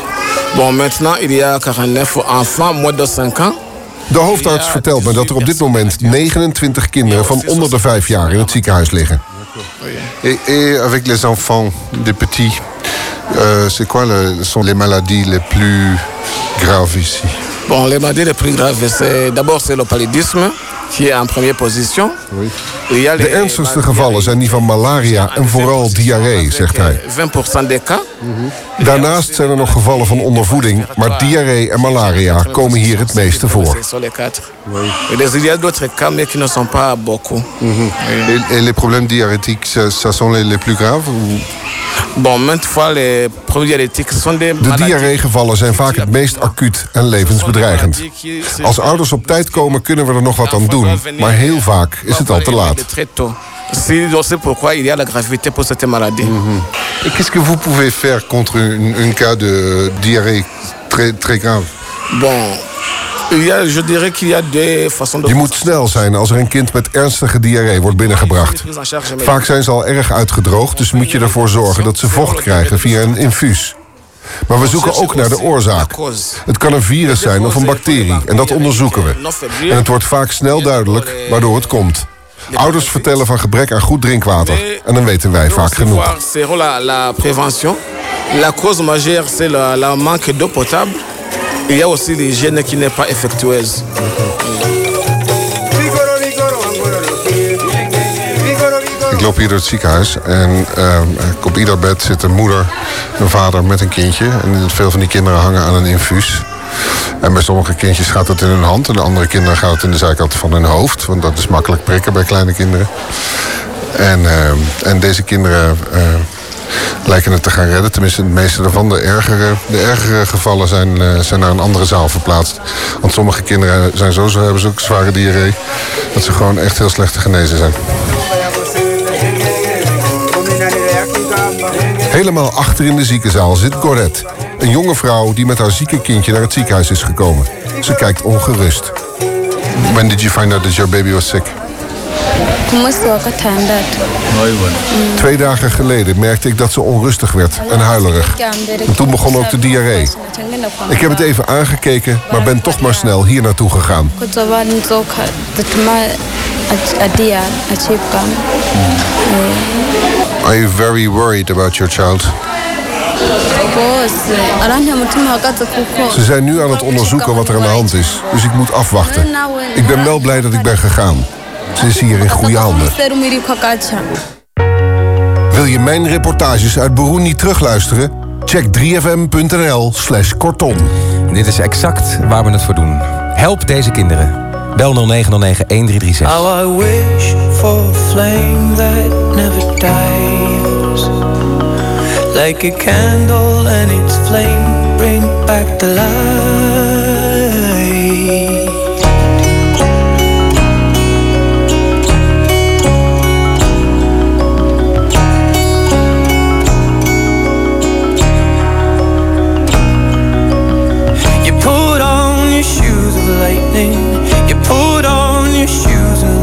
Speaker 33: Bon, maintenant il y a 49 enfants moins de 5 ans.
Speaker 14: De hoofdarts vertelt me dat er op dit moment 29 kinderen van onder de 5 jaar in het ziekenhuis liggen. Et, et avec les enfants, des petits, euh, c'est quoi le, sont les maladies les plus graves ici?
Speaker 33: Bon, les maladies les plus graves, c'est d'abord c'est le paludisme qui est en première position.
Speaker 14: De ernstigste gevallen zijn die van malaria en vooral diarree, zegt hij.
Speaker 33: 20% des cas.
Speaker 14: Daarnaast zijn er nog gevallen van ondervoeding, maar diarree en malaria komen hier het meeste voor.
Speaker 33: Il y a d'autres cas, mais qui ne sont pas beaucoup.
Speaker 14: Et, et les problèmes diarrhétiques, ça, sont les, plus graves? ou-
Speaker 33: Bon, maintes fois, les problèmes diarrhétiques sont des
Speaker 14: De diarreegevallen zijn vaak het meest acuut en levensbedreigend. Als ouders op tijd komen, kunnen we er nog wat aan doen. Maar heel vaak is het al te laat. Et qu'est-ce que vous pouvez faire contre un, un cas de diarrhée très, très grave?
Speaker 33: Bon, je dirais qu'il y a deux façons de...
Speaker 14: Je moet snel zijn als er een kind met ernstige diarree wordt binnengebracht. Vaak zijn ze al erg uitgedroogd, dus moet je ervoor zorgen dat ze vocht krijgen via een infuus. Maar we zoeken ook naar de oorzaak. Het kan een virus zijn of een bacterie en dat onderzoeken we. En het wordt vaak snel duidelijk waardoor het komt. Ouders vertellen van gebrek aan goed drinkwater. En dan weten wij vaak genoeg.
Speaker 33: La, cause majeure, c'est la manque d'eau potable. Il y a aussi l'hygiène qui n'est pas effectueuse.
Speaker 14: Loop hier door het ziekenhuis en ik op ieder bed zit een moeder, een vader met een kindje. En veel van die kinderen hangen aan een infuus. En bij sommige kindjes gaat het in hun hand en de andere kinderen gaat het in de zijkant van hun hoofd. Want dat is makkelijk prikken bij kleine kinderen. En, ehm, en deze kinderen eh, lijken het te gaan redden. Tenminste, de meeste daarvan. De ergere, de ergere gevallen zijn, eh, zijn naar een andere zaal verplaatst. Want sommige kinderen zijn zo, hebben zo zware diarree... dat ze gewoon echt heel slecht te genezen zijn. Helemaal achter in de ziekenzaal zit Gorette. Een jonge vrouw die met haar zieke kindje naar het ziekenhuis is gekomen. Ze kijkt ongerust. When did you find out that your baby was sick?
Speaker 34: gatandatu
Speaker 14: Twee dagen geleden merkte ik dat ze onrustig werd en huilerig. En toen begon ook de diarree. Ik heb het even aangekeken, maar ben toch maar snel hier naartoe gegaan.
Speaker 34: Ari inzoka zituma ag- adiya acibwamo
Speaker 14: Are you very worried about your child? Ze zijn nu aan het onderzoeken wat er aan de hand is, dus ik moet afwachten. Ik ben wel blij dat ik ben gegaan. Ze is hier in goede handen. Wil je mijn reportages uit Burundi terugluisteren? Check 3fm.nl slash kortom.
Speaker 19: Dit is exact waar we het voor doen. Help deze kinderen. Bel 0909 1336.
Speaker 26: How I wish for a flame that never dies. Like a candle and its flame bring back the light.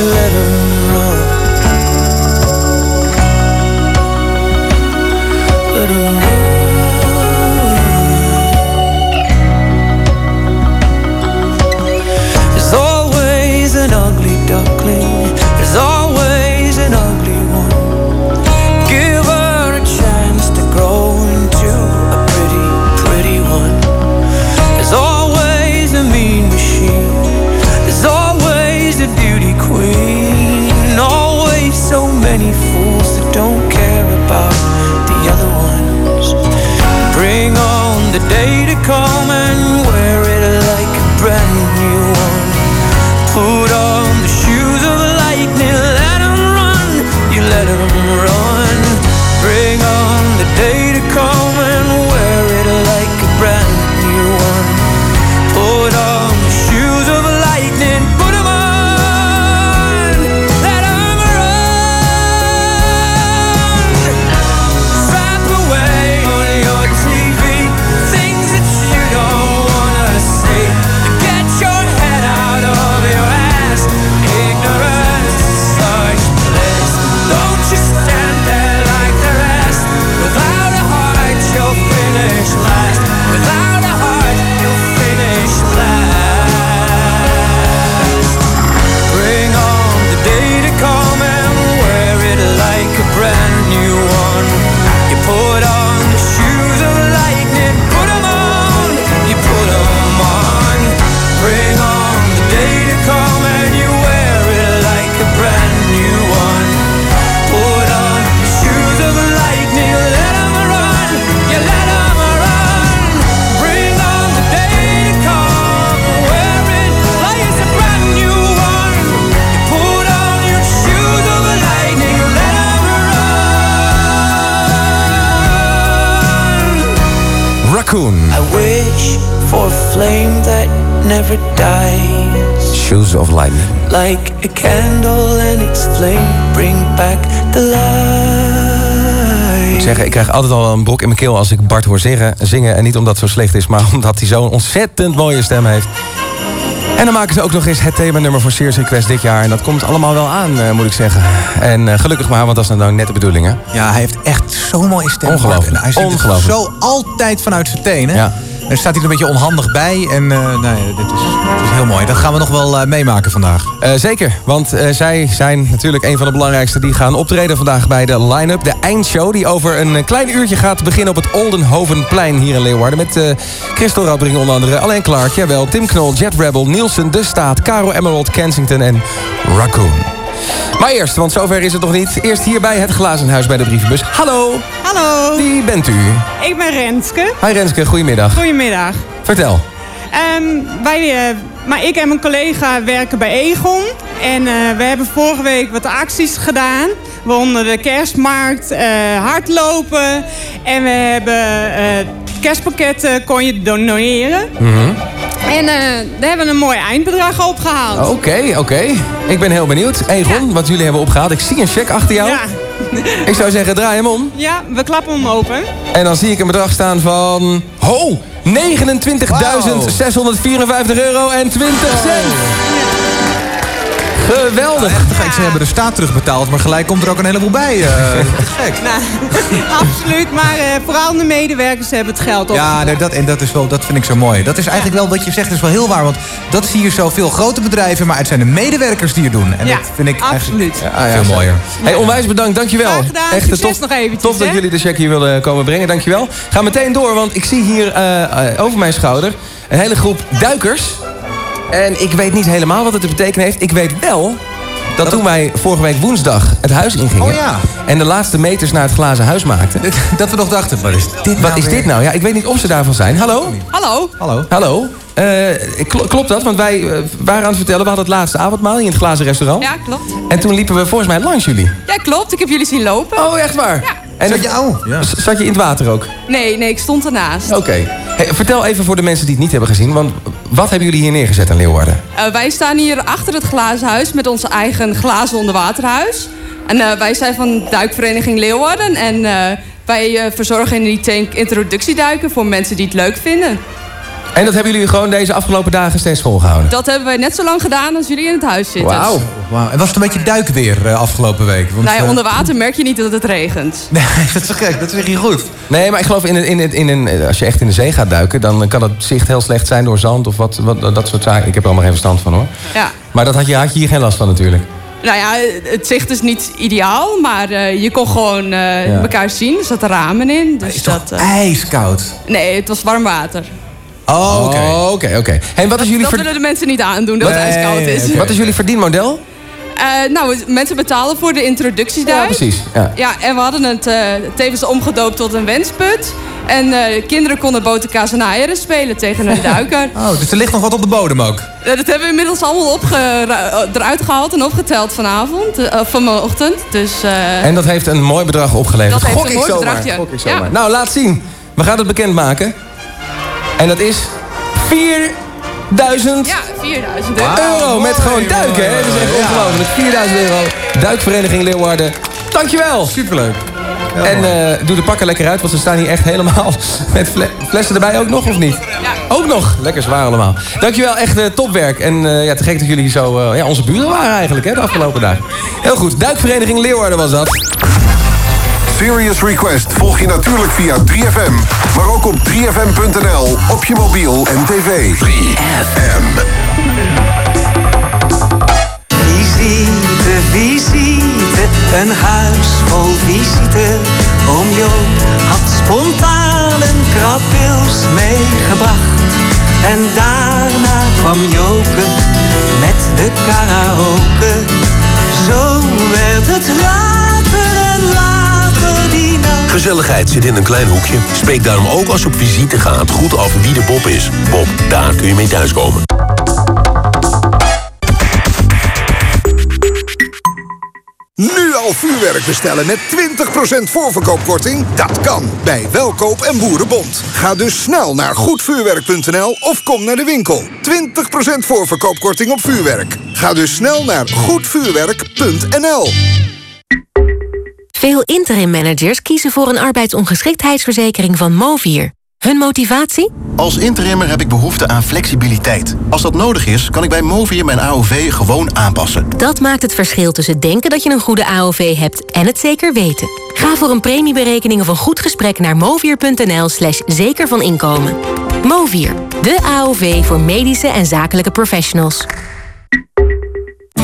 Speaker 22: You let 'em for a flame that never dies.
Speaker 19: Shoes of Lightning.
Speaker 22: Like a candle and its flame bring back the light.
Speaker 19: Ik zeg, ik krijg altijd al een brok in mijn keel als ik Bart hoor zingen. zingen. En niet omdat het zo slecht is, maar omdat hij zo'n ontzettend mooie stem heeft. En dan maken ze ook nog eens het themanummer voor Sears Request dit jaar. En dat komt allemaal wel aan, eh, moet ik zeggen. En eh, gelukkig maar, want dat is nou net de bedoeling, hè?
Speaker 35: Ja, hij heeft echt zo'n mooie stem.
Speaker 19: Ongelooflijk.
Speaker 35: En hij zit
Speaker 19: Ongelooflijk.
Speaker 35: zo altijd vanuit zijn tenen.
Speaker 19: Ja.
Speaker 35: Er staat hij er een beetje onhandig bij. En eh nee, dit is, is heel mooi. Dat gaan we nog wel eh, meemaken vandaag.
Speaker 19: Eh, zeker, want zij zijn natuurlijk een van de belangrijkste... die gaan optreden vandaag bij de line-up. De eindshow die over een klein uurtje gaat beginnen... op het Oldenhovenplein hier in Leeuwarden. Met eh Christel onder andere, Alain Clark, jawel... Tim Knol, Jet Rebel, Nielsen, De Staat... Caro Emerald, Kensington en Raccoon. Maar eerst, want zover is het nog niet. Eerst hier bij het Glazen Huis bij de brievenbus. Hallo,
Speaker 36: Hallo.
Speaker 19: wie bent u?
Speaker 36: Ik ben Renske.
Speaker 19: Hi Renske, goedemiddag.
Speaker 36: Goedemiddag.
Speaker 19: Vertel.
Speaker 36: Ehm, wij, eh, maar ik en mijn collega werken bij Egon. En eh, we hebben vorige week wat acties gedaan. Waaronder de kerstmarkt, eh, hardlopen. En we hebben eh, kerstpakketten kon je doneren. En eh, daar hebben we een mooi eindbedrag opgehaald.
Speaker 19: Oké, oké. Ik ben heel benieuwd. Egon, wat jullie hebben opgehaald. Ik zie een check achter jou.
Speaker 36: Ja.
Speaker 19: Ik zou zeggen, draai hem om.
Speaker 36: Ja, we klappen hem open.
Speaker 19: En dan zie ik een bedrag staan van... Ho! 29.654 euro en 20 cent. Geweldig.
Speaker 35: Echt, ze hebben de staat terugbetaald, maar gelijk komt er ook een heleboel bij. eh. gek.
Speaker 36: Nou, absoluut. Maar eh, vooral de medewerkers hebben het geld op.
Speaker 35: Ja, nee, dat, en dat, is wel, dat vind ik zo mooi. Dat is eigenlijk wel wat je zegt, is wel heel waar. Want dat zie je zoveel grote bedrijven, maar het zijn de medewerkers die het doen. En
Speaker 36: Ja,
Speaker 35: dat vind ik
Speaker 36: absoluut.
Speaker 35: eigenlijk veel mooier.
Speaker 19: Hey, onwijs bedankt, dankjewel.
Speaker 36: Graag gedaan.
Speaker 19: Echt
Speaker 36: Succes
Speaker 19: tof,
Speaker 36: nog eventjes,
Speaker 19: tof dat
Speaker 36: hè?
Speaker 19: jullie de check hier willen komen brengen, dankjewel. Ga meteen door, want ik zie hier eh, over mijn schouder... een hele groep duikers. En ik weet niet helemaal wat het te betekenen heeft. Ik weet wel dat toen wij vorige week woensdag het huis ingingen...
Speaker 35: Oh ja.
Speaker 19: en de laatste meters naar het glazen huis maakten...
Speaker 35: Dat we nog dachten, wat is dit
Speaker 19: Wat
Speaker 35: nou
Speaker 19: is
Speaker 35: weer?
Speaker 19: dit nou? Ja, ik weet niet of ze daarvan zijn. Hallo?
Speaker 36: Hallo.
Speaker 35: Hallo.
Speaker 19: Hallo? Eh, kl- klopt dat? Want wij eh, waren aan het vertellen... we hadden het laatste avondmaal in het glazen restaurant.
Speaker 36: Ja, klopt.
Speaker 19: En toen liepen we volgens mij langs jullie.
Speaker 36: Ja, klopt. Ik heb jullie zien lopen.
Speaker 19: Oh, echt waar? En
Speaker 35: Zat je, oh, ja.
Speaker 19: Zat je in het water ook?
Speaker 36: Nee, nee, ik stond ernaast.
Speaker 19: Oké. Hey, vertel even voor de mensen die het niet hebben gezien, want wat hebben jullie hier neergezet aan Leeuwarden?
Speaker 37: Eh, wij staan hier achter het glazen huis met ons eigen glazen onderwaterhuis. En eh, wij zijn van duikvereniging Leeuwarden. En eh, wij verzorgen in die tank introductieduiken voor mensen die het leuk vinden.
Speaker 19: En dat hebben jullie gewoon deze afgelopen dagen steeds volgehouden?
Speaker 37: Dat hebben wij net zo lang gedaan als jullie in het huis zitten.
Speaker 35: Wauw. En was het een beetje duikweer eh, afgelopen week? Want,
Speaker 37: Nou ja,
Speaker 35: eh,
Speaker 37: onder water merk je niet dat het regent.
Speaker 35: Nee, dat is toch gek. Dat is echt goed.
Speaker 19: Nee, maar ik geloof in een, in een, in een, als je echt in de zee gaat duiken, dan kan het zicht heel slecht zijn door zand of wat, wat dat soort zaken. Ik heb er allemaal geen verstand van hoor.
Speaker 37: Ja.
Speaker 19: Maar dat had je, had je hier geen last van natuurlijk.
Speaker 37: Nou ja, het zicht is niet ideaal, maar eh, je kon gewoon elkaar zien. Er zaten ramen in. Dus dat, eh,
Speaker 35: ijskoud?
Speaker 37: Nee, het was warm water.
Speaker 19: Oh, oké. Oké, oké. Hey, wat is jullie
Speaker 37: Dat
Speaker 19: ver-
Speaker 37: willen de mensen niet aandoen dat het ijskoud is.
Speaker 19: Wat is jullie verdienmodel?
Speaker 37: Eh, nou, mensen betalen voor de introductieduik.
Speaker 19: Ja, precies, ja.
Speaker 37: ja, en we hadden het eh, tevens omgedoopt tot een wensput. En eh, kinderen konden boterkaas en eieren spelen tegen een duiker.
Speaker 35: Oh, dus er ligt nog wat op de bodem ook.
Speaker 37: Eh, dat hebben we inmiddels allemaal opge- eruit gehaald en opgeteld vanavond, eh, vanochtend. Dus eh,
Speaker 19: En dat heeft een mooi bedrag opgeleverd.
Speaker 37: Dat heeft een mooi
Speaker 19: zomaar,
Speaker 37: bedrag, ja.
Speaker 19: gok ik zomaar.
Speaker 37: Ja.
Speaker 19: Nou, laat zien. We gaan het bekendmaken. En dat is 4000
Speaker 37: ja, 4000 euro.
Speaker 19: euro met gewoon duiken. Hè? Dat is echt ongelooflijk. 4000 euro. Duikvereniging Leeuwarden. Dankjewel.
Speaker 35: Superleuk.
Speaker 19: En eh, doe de pakken lekker uit, want ze staan hier echt helemaal met fle- flessen erbij ook nog, of niet? Ja. Ook nog. Lekker zwaar allemaal. Dankjewel, echt eh, topwerk. En eh, ja, te gek dat jullie zo eh, ja, onze buren waren eigenlijk hè, de afgelopen dagen. Heel goed. Duikvereniging Leeuwarden was dat.
Speaker 14: Serious Request volg je natuurlijk via 3FM, maar ook op 3FM.nl, op je mobiel en tv. 3FM.
Speaker 38: Visite, visite, een huis vol visite. Oom Jo had spontaan een krabwils meegebracht. En daarna kwam Joke met de karaoke. Zo werd het later
Speaker 39: Gezelligheid zit in een klein hoekje. Spreek daarom ook als je op visite gaat goed af wie de Bob is. Bob, daar kun je mee thuiskomen.
Speaker 40: Nu al vuurwerk bestellen met 20% voorverkoopkorting? Dat kan bij Welkoop en Boerenbond. Ga dus snel naar goedvuurwerk.nl of kom naar de winkel. 20% voorverkoopkorting op vuurwerk. Ga dus snel naar goedvuurwerk.nl.
Speaker 15: Veel interim managers kiezen voor een arbeidsongeschiktheidsverzekering van Movier. Hun motivatie?
Speaker 41: Als interimmer heb ik behoefte aan flexibiliteit. Als dat nodig is, kan ik bij Movier mijn AOV gewoon aanpassen.
Speaker 15: Dat maakt het verschil tussen denken dat je een goede AOV hebt en het zeker weten. Ga voor een premieberekening of een goed gesprek naar movier.nl slash zeker van inkomen. Movier, de AOV voor medische en zakelijke professionals.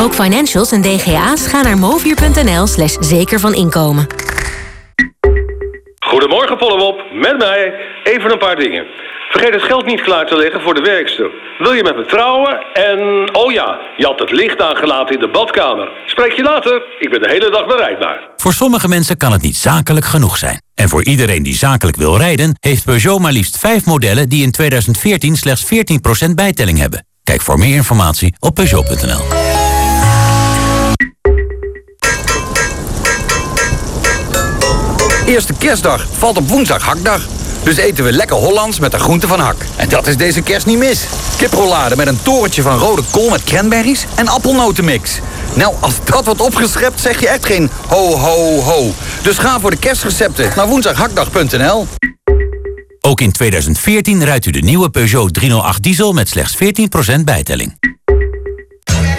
Speaker 15: Ook financials en DGA's gaan naar movier.nl slash zeker van inkomen.
Speaker 42: Goedemorgen Pollemop, met mij even een paar dingen. Vergeet het geld niet klaar te leggen voor de werkster. Wil je met me trouwen? En, oh ja, je had het licht aangelaten in de badkamer. Spreek je later, ik ben de hele dag bereikbaar.
Speaker 43: Voor sommige mensen kan het niet zakelijk genoeg zijn. En voor iedereen die zakelijk wil rijden... heeft Peugeot maar liefst 5 modellen die in 2014 slechts 14% bijtelling hebben. Kijk voor meer informatie op Peugeot.nl.
Speaker 44: Eerste kerstdag valt op woensdag hakdag. Dus eten we lekker Hollands met de groente van hak. En dat is deze kerst niet mis. Kiprollade met een torentje van rode kool met cranberries en appelnotenmix. Nou, als dat wordt opgeschept, zeg je echt geen ho, ho, ho. Dus ga voor de kerstrecepten naar woensdaghakdag.nl.
Speaker 43: Ook in 2014 rijdt u de nieuwe Peugeot 308 diesel met slechts 14% bijtelling.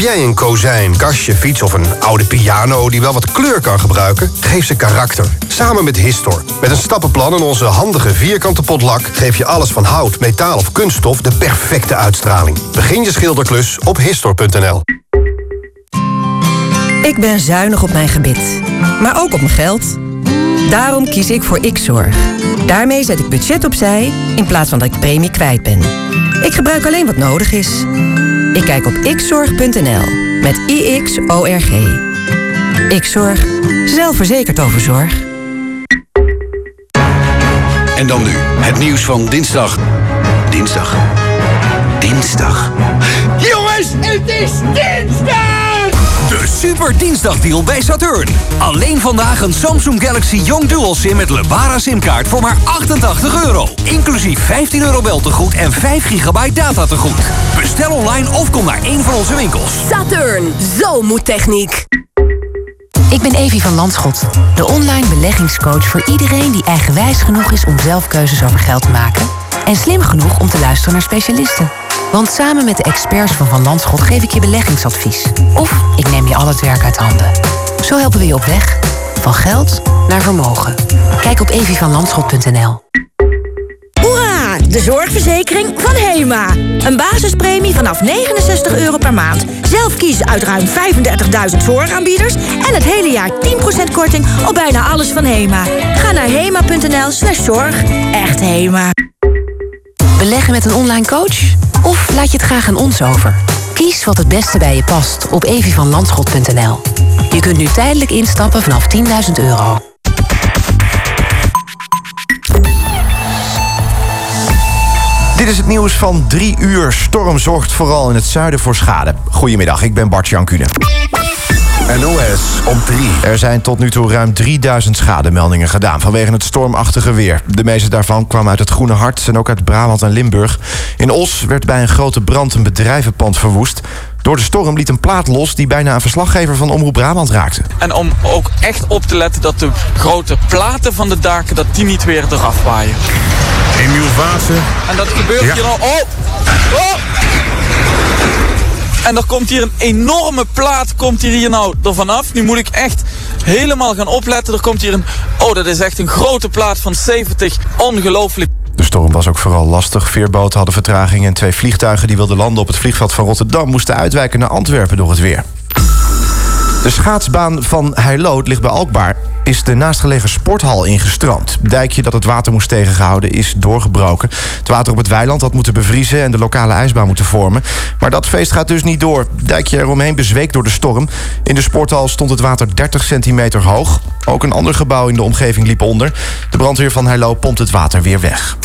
Speaker 14: Jij een kozijn, kastje, fiets of een oude piano die wel wat kleur kan gebruiken? Geef ze karakter. Samen met Histor. Met een stappenplan en onze handige vierkante potlak geef je alles van hout, metaal of kunststof de perfecte uitstraling. Begin je schilderklus op Histor.nl.
Speaker 15: Ik ben zuinig op mijn gebit, maar ook op mijn geld. Daarom kies ik voor X-Zorg. Daarmee zet ik budget opzij in plaats van dat ik premie kwijt ben. Ik gebruik alleen wat nodig is. Ik kijk op xzorg.nl met IXORG. X-Zorg. Zelfverzekerd over zorg.
Speaker 45: En dan nu, het nieuws van dinsdag. Dinsdag. Dinsdag.
Speaker 46: Jongens, het is dinsdag!
Speaker 3: Super dinsdagdeal bij Saturn. Alleen vandaag een Samsung Galaxy Young Dual SIM met Lebara simkaart voor maar 88 euro. Inclusief 15 euro beltegoed en 5 gigabyte datategoed. Bestel online of kom naar een van onze winkels.
Speaker 47: Saturn, zo moet techniek.
Speaker 1: Ik ben Evie van Landschot, de online beleggingscoach voor iedereen die eigenwijs genoeg is om zelf keuzes over geld te maken en slim genoeg om te luisteren naar specialisten. Want samen met de experts van Van Landschot geef ik je beleggingsadvies. Of ik neem je al het werk uit handen. Zo helpen we je op weg. Van geld naar vermogen. Kijk op evievanlandschot.nl.
Speaker 10: Hoera! De zorgverzekering van HEMA. Een basispremie vanaf 69 euro per maand. Zelf kiezen uit ruim 35.000 zorgaanbieders... en het hele jaar 10% korting op bijna alles van HEMA. Ga naar hema.nl slash zorg. Echt HEMA.
Speaker 1: Beleggen met een online coach? Of laat je het graag aan ons over? Kies wat het beste bij je past op evievanlandschot.nl. Je kunt nu tijdelijk instappen vanaf 10.000 euro.
Speaker 6: Dit is het nieuws van drie uur. Storm zorgt vooral in het zuiden voor schade. Goedemiddag, ik ben Bart Jan Kuhne.
Speaker 44: NOS op 3.
Speaker 6: Er zijn tot nu toe ruim 3000 schademeldingen gedaan vanwege het stormachtige weer. De meeste daarvan kwamen uit het Groene Hart en ook uit Brabant en Limburg. In Os werd bij een grote brand een bedrijvenpand verwoest. Door de storm liet een plaat los die bijna een verslaggever van Omroep Brabant raakte.
Speaker 22: En om ook echt op te letten dat de grote platen van de daken... dat die niet weer eraf waaien.
Speaker 44: Emiel Vaassen.
Speaker 22: En dat gebeurt
Speaker 44: Ja.
Speaker 22: hier al... Oh! Oh! En er komt hier een enorme plaat komt hier, hier nou er vanaf. Nu moet ik echt helemaal gaan opletten. Er komt hier een... Oh, dat is echt een grote plaat van 70. Ongelooflijk.
Speaker 6: De storm was ook vooral lastig. Veerboten hadden vertraging en twee vliegtuigen die wilden landen op het vliegveld van Rotterdam moesten uitwijken naar Antwerpen door het weer. De schaatsbaan van Heiloot ligt bij Alkmaar is de naastgelegen sporthal ingestrand. Dijkje dat het water moest tegengehouden is doorgebroken. Het water op het weiland had moeten bevriezen en de lokale ijsbaan moeten vormen. Maar dat feest gaat dus niet door. Dijkje eromheen bezweek door de storm. In de sporthal stond het water 30 centimeter hoog. Ook een ander gebouw in de omgeving liep onder. De brandweer van Heiloot pompt het water weer weg.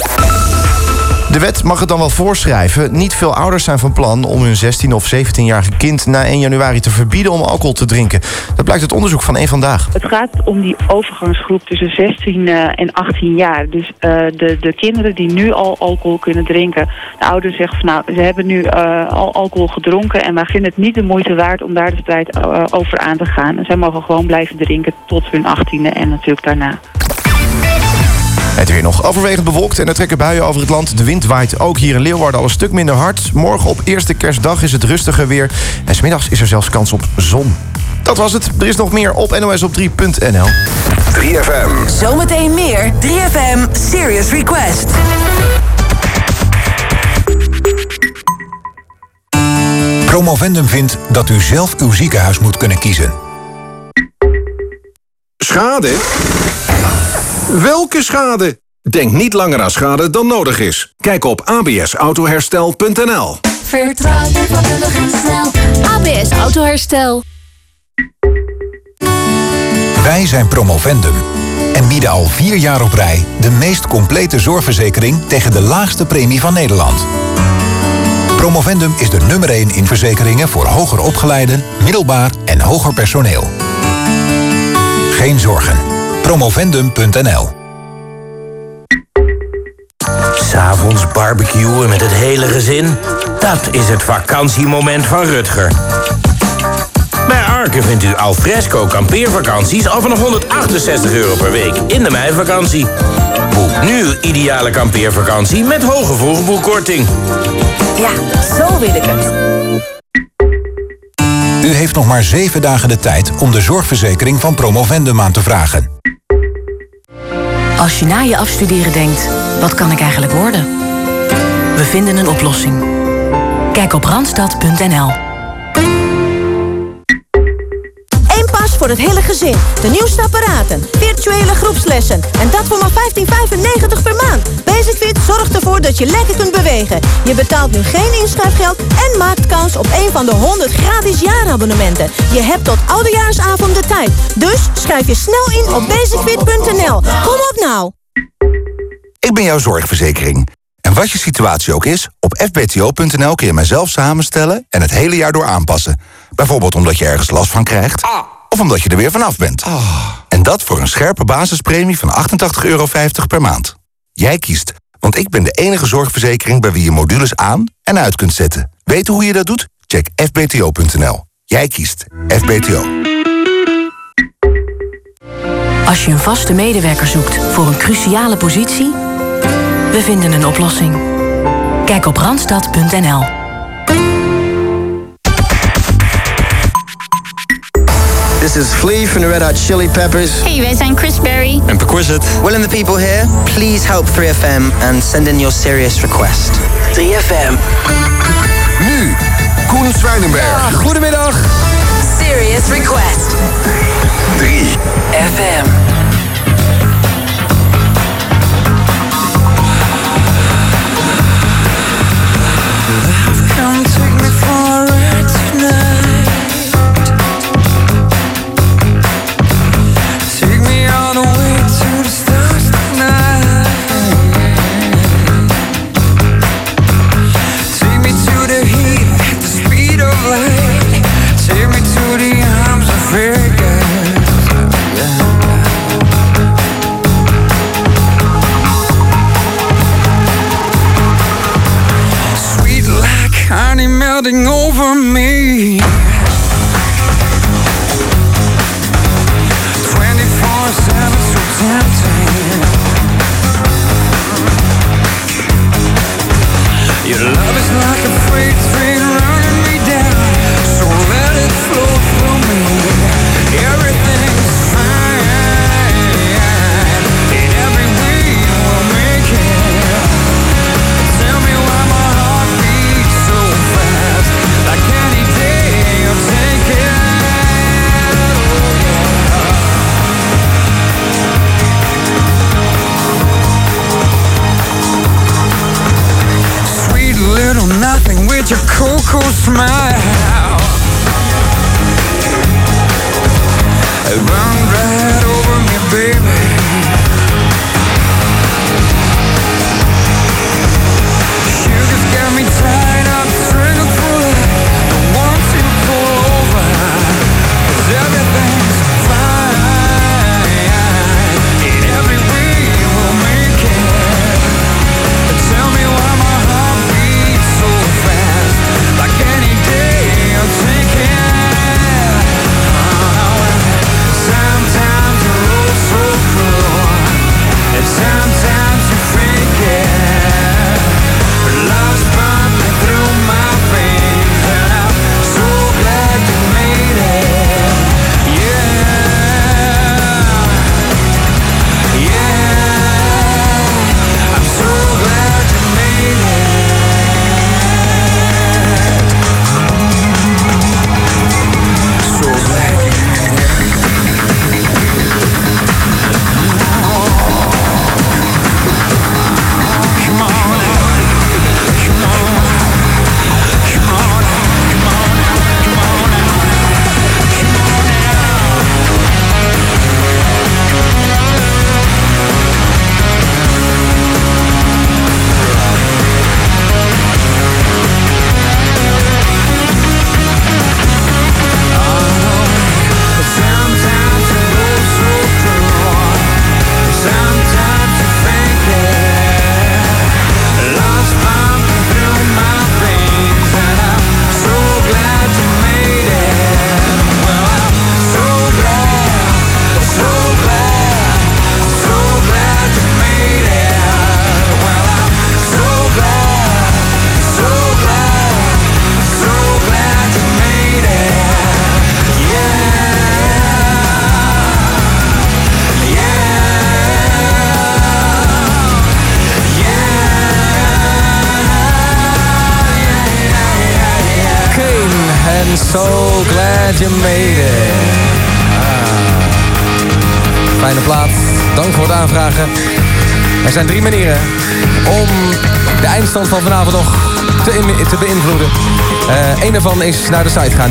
Speaker 6: De wet mag het dan wel voorschrijven. Niet veel ouders zijn van plan om hun 16 of 17-jarige kind na 1 januari te verbieden om alcohol te drinken. Dat blijkt uit onderzoek van één vandaag.
Speaker 27: Het gaat om die overgangsgroep tussen 16 eh, en 18 jaar. Dus eh, de, de kinderen die nu al alcohol kunnen drinken. De ouders zeggen van nou, ze hebben nu eh, al alcohol gedronken... en wij vinden het niet de moeite waard om daar de strijd over aan te gaan. En zij mogen gewoon blijven drinken tot hun 18e en natuurlijk daarna.
Speaker 6: Het weer nog overwegend bewolkt en er trekken buien over het land. De wind waait ook hier in Leeuwarden al een stuk minder hard. Morgen op eerste kerstdag is het rustiger weer. En smiddags is er zelfs kans op zon. Dat was het. Er is nog meer op nosop3.nl.
Speaker 44: 3FM.
Speaker 47: Zometeen meer 3FM Serious Request.
Speaker 48: Promovendum vindt dat u zelf uw ziekenhuis moet kunnen kiezen.
Speaker 44: Schade? Welke schade? Denk niet langer aan schade dan nodig is. Kijk op absautoherstel.nl.
Speaker 49: Vertrouw je vakkundig en snel. ABS Autoherstel.
Speaker 48: Wij zijn Promovendum en bieden al vier jaar op rij de meest complete zorgverzekering tegen de laagste premie van Nederland. Promovendum is de nummer 1 in verzekeringen voor hoger opgeleiden, middelbaar en hoger personeel. Geen zorgen. Promovendum.nl
Speaker 50: S'avonds barbecuen met het hele gezin? Dat is het vakantiemoment van Rutger. Bij Arke vindt u al fresco kampeervakanties al vanaf 168 euro per week in de meivakantie. Boek nu uw ideale kampeervakantie met hoge vroegboekkorting.
Speaker 10: Ja, zo wil ik het.
Speaker 51: U heeft nog maar zeven dagen de tijd om de zorgverzekering van Promovendum aan te vragen.
Speaker 52: Als je na je afstuderen denkt, wat kan ik eigenlijk worden? We vinden een oplossing. Kijk op randstad.nl.
Speaker 53: voor het hele gezin. De nieuwste apparaten, virtuele groepslessen. En dat voor maar 15,95 per maand. Basicfit zorgt ervoor dat je lekker kunt bewegen. Je betaalt nu geen inschrijfgeld en maakt kans op een van de 100 gratis jaarabonnementen. Je hebt tot oudejaarsavond de tijd. Dus schrijf je snel in op basicfit.nl. Kom op nou!
Speaker 48: Ik ben jouw zorgverzekering. En wat je situatie ook is, op fbto.nl kun je mijzelf samenstellen en het hele jaar door aanpassen. Bijvoorbeeld omdat je ergens last van krijgt, of omdat je er weer vanaf bent. En dat voor een scherpe basispremie van 88,50 euro per maand. Jij kiest, want ik ben de enige zorgverzekering bij wie je modules aan en uit kunt zetten. Weten hoe je dat doet? Check fbto.nl. Jij kiest FBTO.
Speaker 52: Als je een vaste medewerker zoekt voor een cruciale positie, we vinden een oplossing. Kijk op randstad.nl.
Speaker 18: This is Flea from the Red Hot Chili Peppers.
Speaker 28: Hey, wij zijn Chris Berry.
Speaker 18: En Perquisite. Will and the people here, please help 3FM and send in your serious request.
Speaker 48: 3FM. Nu, Koen Zwijnenberg.
Speaker 18: Goedemiddag.
Speaker 54: Serious Request.
Speaker 48: 3
Speaker 22: honey melting over me.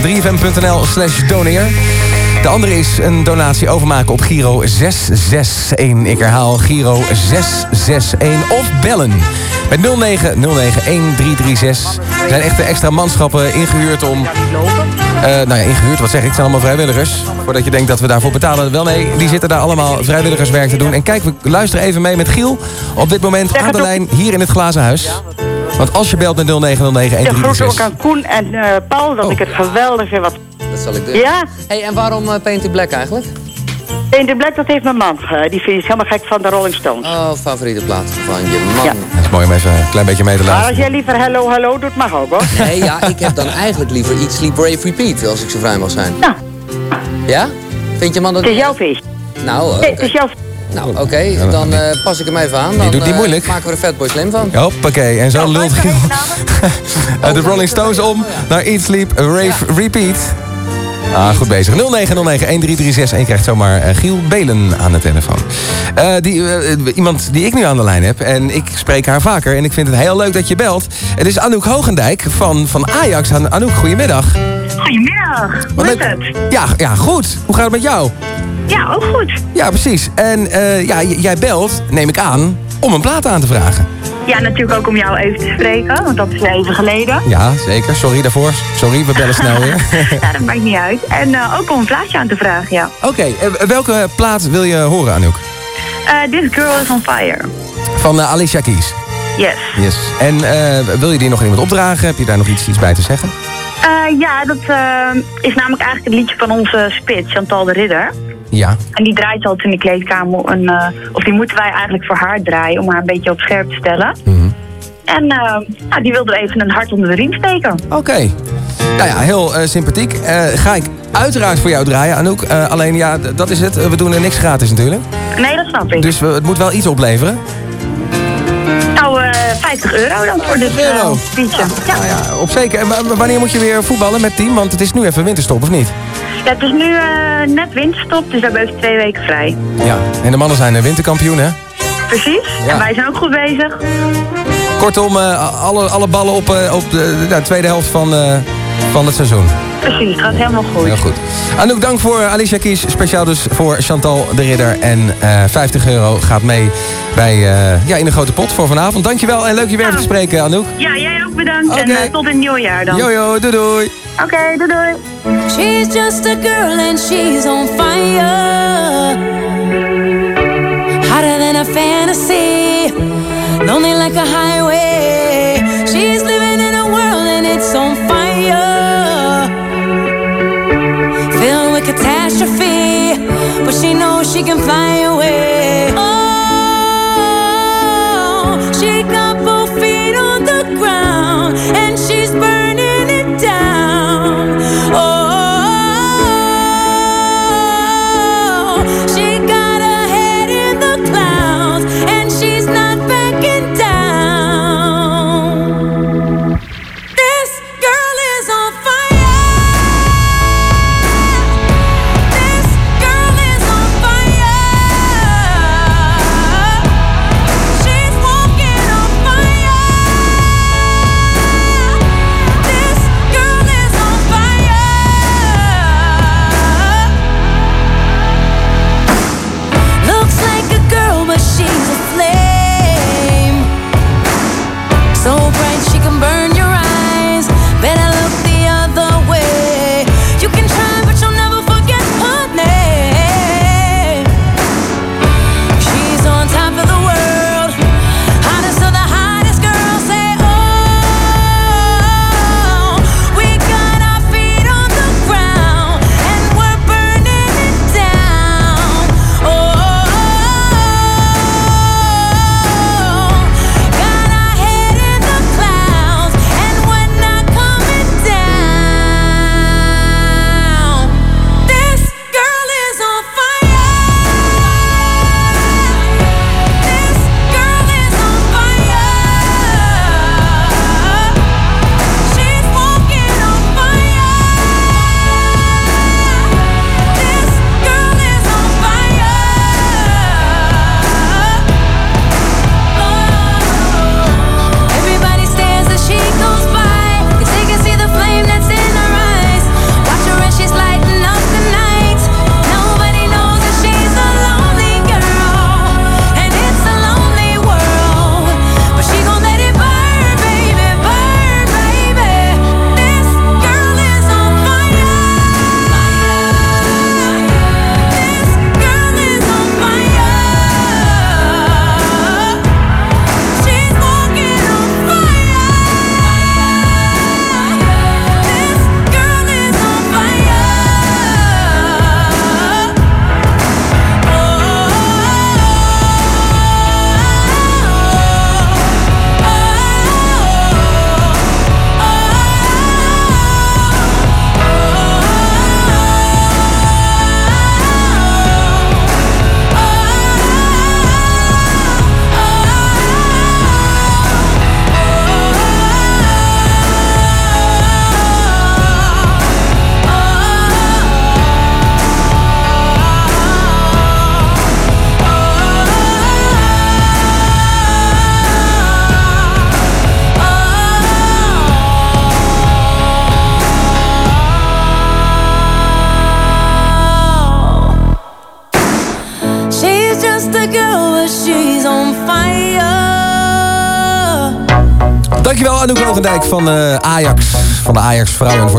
Speaker 19: 3fm.nl slash doneer. De andere is een donatie overmaken op Giro 661. Ik herhaal Giro 661. Of bellen met 09091336. Er zijn echte extra manschappen ingehuurd om... Eh, nou ja, ingehuurd, wat zeg ik? Het zijn allemaal vrijwilligers. Voordat je denkt dat we daarvoor betalen. Wel nee, die zitten daar allemaal vrijwilligerswerk te doen. En kijk, we luisteren even mee met Giel. Op dit moment aan de lijn hier in het glazen huis. Want als je belt met 09091336...
Speaker 55: De groeten ook aan Koen en eh, Paul, dat ik het geweldig vind. Wat...
Speaker 56: Dat zal ik doen.
Speaker 55: Ja?
Speaker 56: Hey, en waarom uh, Painted Black eigenlijk?
Speaker 55: Painted Black, dat heeft mijn man. eh, die vind ik helemaal gek van de Rolling Stones.
Speaker 56: Oh, favoriete plaat van je man.
Speaker 55: Ja.
Speaker 19: Dat is mooi om even een klein beetje mee te
Speaker 55: Maar als jij liever hello, hallo doet, mag ook hoor.
Speaker 56: Nee, ja, ik heb dan eigenlijk liever Eat, Sleep, Brave, Repeat, als ik zo vrij mag zijn.
Speaker 55: Ja.
Speaker 56: Ja? Vind je man dat...
Speaker 55: Het is jouw feest.
Speaker 56: Nou,
Speaker 55: Nee, het is jouw
Speaker 56: nou oké, dan eh, pas ik hem even aan. Dan
Speaker 19: doet niet
Speaker 56: eh,
Speaker 19: moeilijk.
Speaker 56: maken we er Fatboy Slim van.
Speaker 19: Hoppakee, en zo lult Giel eh, de Rolling Stones om naar Eat, Sleep, Rave, Repeat. Ah, goed bezig. 0909-1336. En je krijgt zomaar eh, Giel Belen aan de telefoon. Eh, die, iemand die ik nu aan de lijn heb. En ik spreek haar vaker. En ik vind het heel leuk dat je belt. Het is Anouk Hogendijk van, van Ajax. An- Anouk, goedemiddag.
Speaker 27: Goedemiddag, hoe
Speaker 19: Wat
Speaker 27: is het?
Speaker 19: Ja, ja, goed. Hoe gaat het met jou?
Speaker 27: Ja, ook goed.
Speaker 19: Ja, precies. En eh, ja, jij belt, neem ik aan, om een plaat aan te vragen.
Speaker 27: Ja, natuurlijk ook om jou even te spreken, want dat is even geleden.
Speaker 19: Ja, zeker. Sorry daarvoor. Sorry, we bellen snel weer.
Speaker 27: ja, dat maakt niet uit. En eh, ook om een plaatje aan te vragen, ja.
Speaker 19: Oké, eh, welke plaat wil je horen, Anouk?
Speaker 27: This Girl is on Fire.
Speaker 19: Van Alicia Keys.
Speaker 27: Yes.
Speaker 19: Yes. En wil je die nog iemand opdragen? Heb je daar nog iets, iets bij te zeggen?
Speaker 27: Ja, dat is namelijk eigenlijk het liedje van onze spits, Chantal de Ridder.
Speaker 19: Ja.
Speaker 27: En die draait altijd in de kleedkamer. En, eh, of die moeten wij eigenlijk voor haar draaien om haar een beetje op scherp te stellen. En eh, nou, die wilde even een hart onder de riem steken.
Speaker 19: Oké. Nou ja, heel eh, sympathiek. Ga ik uiteraard voor jou draaien, Anouk. Alleen ja, dat is het. We doen er niks gratis natuurlijk.
Speaker 27: Nee, dat snap ik.
Speaker 19: Dus we- het moet wel iets opleveren.
Speaker 27: Nou, eh 50 euro dan voor dit liedje. Ja.
Speaker 19: Nou ja, op zeker. En wa- wanneer moet je weer voetballen met team? Want het is nu even winterstop, of niet?
Speaker 27: Ja, het is nu eh, net winterstop, dus we hebben even twee weken vrij.
Speaker 19: Ja. En de mannen zijn winterkampioen, hè?
Speaker 27: Precies.
Speaker 19: Ja.
Speaker 27: En wij zijn ook goed bezig.
Speaker 19: Kortom, eh, alle, alle ballen op, eh, op de, de tweede helft van, van het seizoen.
Speaker 27: Precies, het gaat helemaal goed.
Speaker 19: Heel goed. Anouk, dank voor Alicia Kies. Speciaal dus voor Chantal de Ridder. En eh 50 euro gaat mee bij, ja, in de grote pot voor vanavond. Dankjewel en leuk je weer te spreken, Anouk.
Speaker 27: Ja, jij ook bedankt. En tot in het nieuwe jaar dan.
Speaker 19: Jojo, doei doei.
Speaker 27: Oké, doei doei.
Speaker 10: She's just a girl and she's on fire. Hotter than a fantasy. Lonely like a highway.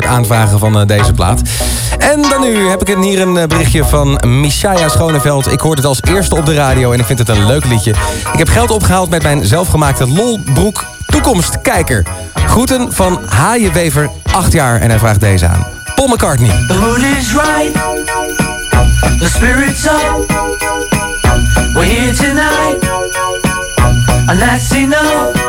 Speaker 19: Aanvragen van eh, deze plaat. En dan nu heb ik hier een eh, berichtje van Michaya Schoneveld. Ik hoorde het als eerste op de radio en ik vind het een leuk liedje. Ik heb geld opgehaald met mijn zelfgemaakte lolbroek Toekomstkijker. Groeten van Haaienwever, 8 jaar. En hij vraagt deze aan. Paul McCartney.
Speaker 22: The. The tonight. And that's.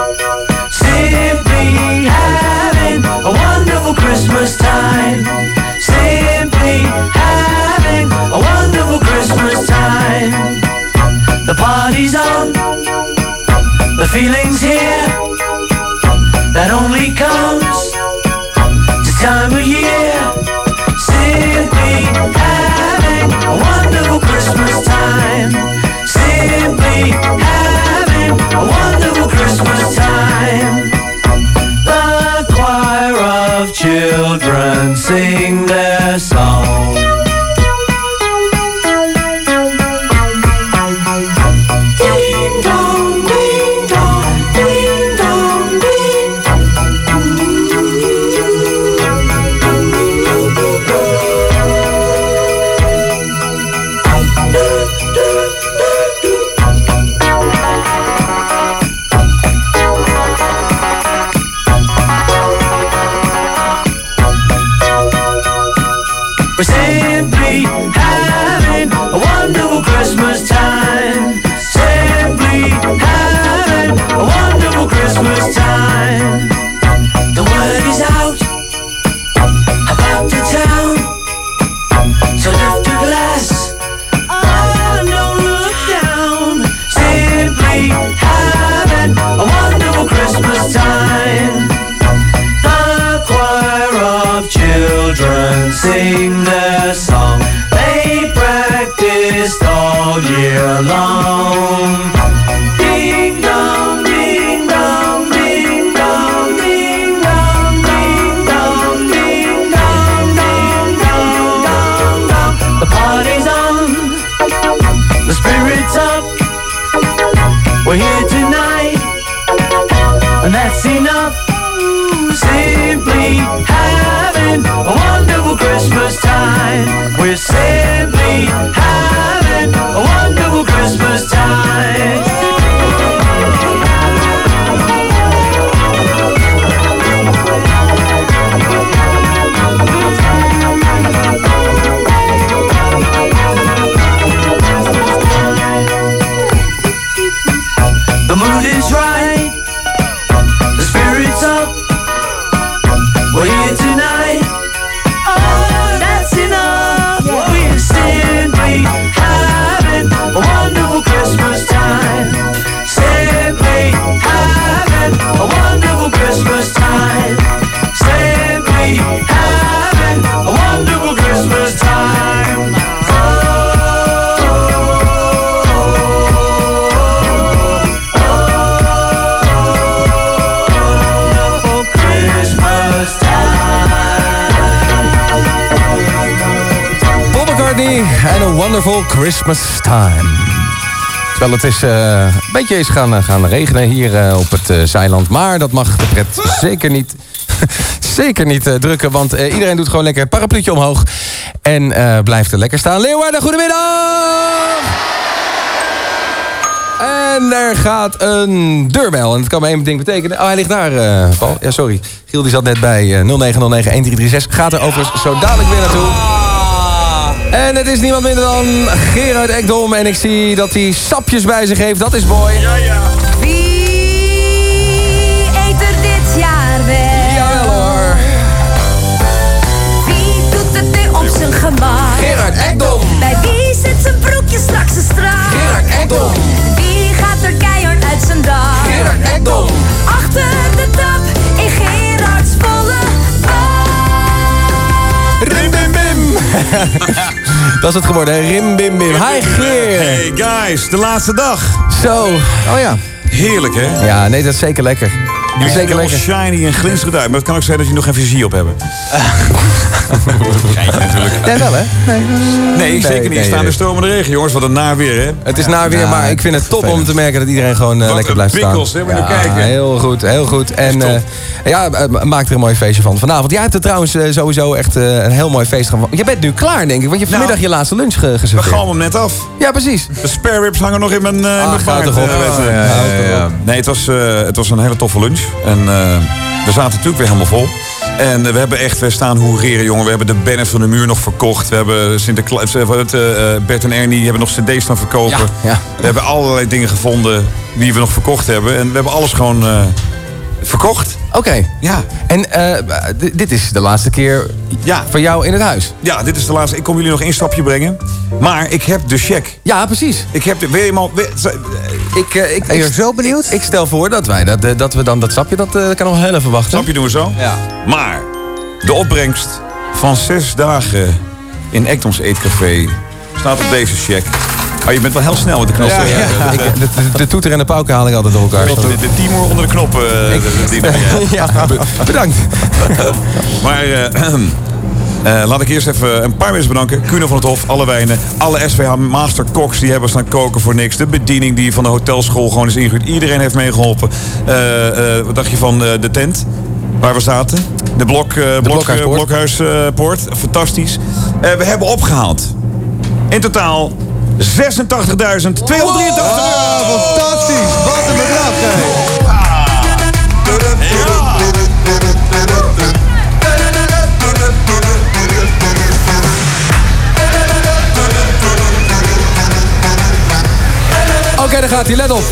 Speaker 22: Christmas Time.
Speaker 19: Terwijl het is, eh, een beetje is gaan, eh, gaan regenen hier eh, op het eh, Zeiland. Maar dat mag de pret zeker niet, zeker niet drukken. Want iedereen doet gewoon lekker het parapluutje omhoog. En blijft er lekker staan. Leeuwarden, goedemiddag! En er gaat een deurbel. En het kan maar één ding betekenen. Oh, hij ligt daar, eh, Paul. Ja, sorry. Giel die zat net bij eh 0909-1336. Gaat er overigens zo dadelijk weer naartoe. En het is niemand minder dan Gerard Ekdom. En ik zie dat hij sapjes bij zich heeft. Dat is mooi. Ja, ja.
Speaker 10: Wie eet er dit jaar weg?
Speaker 19: Jawel hoor.
Speaker 10: Wie doet het nu op zijn gemak?
Speaker 19: Gerard Ekdom.
Speaker 10: Bij wie zit zijn broekje straks te strak?
Speaker 19: Gerard Ekdom.
Speaker 10: Wie gaat er keihard uit zijn dak?
Speaker 19: Gerard Ekdom.
Speaker 10: Achter de tap in Gerards volle
Speaker 19: Rim bim bim. Dat is het geworden? Rim bim bim. Hi Geer.
Speaker 57: Hey guys, de laatste dag.
Speaker 19: Zo. Oh ja.
Speaker 57: Heerlijk hè?
Speaker 19: Ja, nee, dat is zeker lekker.
Speaker 57: Zeker lekker. shiny en glinsterend uit. Maar het kan ook zijn dat je nog geen visie op hebben. Geintje natuurlijk.
Speaker 19: Jij wel, hè? Nee,
Speaker 57: Nee, zeker niet. Je staat in de stromende regen, jongens. Wat een naar weer, hè?
Speaker 19: Het is naar weer, maar ik vind het top om te merken dat iedereen gewoon eh,
Speaker 57: Wat
Speaker 19: lekker
Speaker 57: een
Speaker 19: blijft staan.
Speaker 57: pikkels, hè? Moet je
Speaker 19: Ja,
Speaker 57: kijken.
Speaker 19: Heel goed, heel goed. En eh, ja, eh, maak er een mooi feestje van vanavond. Jij hebt er trouwens eh, sowieso echt eh, een heel mooi feest gaan. Je bent nu klaar, denk ik, want je hebt vanmiddag je laatste lunch ge
Speaker 57: We gaan hem net af.
Speaker 19: Ja, precies.
Speaker 57: De spare ribs hangen nog in mijn, in
Speaker 19: Ah,
Speaker 57: mijn.
Speaker 19: Ja, ja, ja.
Speaker 57: Nee, het was, het was een hele toffe lunch. En we zaten natuurlijk weer helemaal vol. En we hebben echt we staan hoereren, jongen. We hebben de banners van de muur nog verkocht. We hebben Sinterklaas, Bert en Ernie hebben nog cd's staan verkopen. We hebben allerlei dingen gevonden die we nog verkocht hebben. En we hebben alles gewoon verkocht.
Speaker 19: Oké.
Speaker 57: Ja.
Speaker 19: En eh, dit is de laatste keer
Speaker 57: Ja.
Speaker 19: voor jou in het huis.
Speaker 57: Ja, dit is de laatste. Ik kom jullie nog één stapje brengen. Maar ik heb de check.
Speaker 19: Ja, precies.
Speaker 57: Ik heb de... Wil je hem al...
Speaker 19: Ik, eh, ik,
Speaker 57: Ben je zo benieuwd?
Speaker 19: Ik stel voor dat wij dat, eh, dat we dan dat sapje, dat kan nog heel even wachten.
Speaker 57: Snap je, doen we zo?
Speaker 19: Ja.
Speaker 57: Maar de opbrengst van zes dagen in Ekdoms Eetcafé staat op deze check. Oh, je bent wel heel snel met de knoppen.
Speaker 19: Ja, ja. Ik- de, toeter en de pauken haal ik altijd door elkaar.
Speaker 57: De, de, de Timor onder de knoppen. eh,
Speaker 19: Ja, bedankt.
Speaker 57: Maar eh, eh, laat ik eerst even een paar mensen bedanken. Kuno van het Hof, alle wijnen. Alle SVH Master Cooks die hebben staan koken voor niks. De bediening die van de hotelschool gewoon is ingehuurd. Iedereen heeft meegeholpen. Eh, eh, wat dacht je van de tent? Waar we zaten. De, blok, blok,
Speaker 19: Blokhuispoort.
Speaker 57: Blokhuispoort. Fantastisch. We hebben opgehaald. In totaal 86.283 euro.
Speaker 22: fantastisch. Wat een bedrag,
Speaker 19: Oké, daar gaat hij. Let op.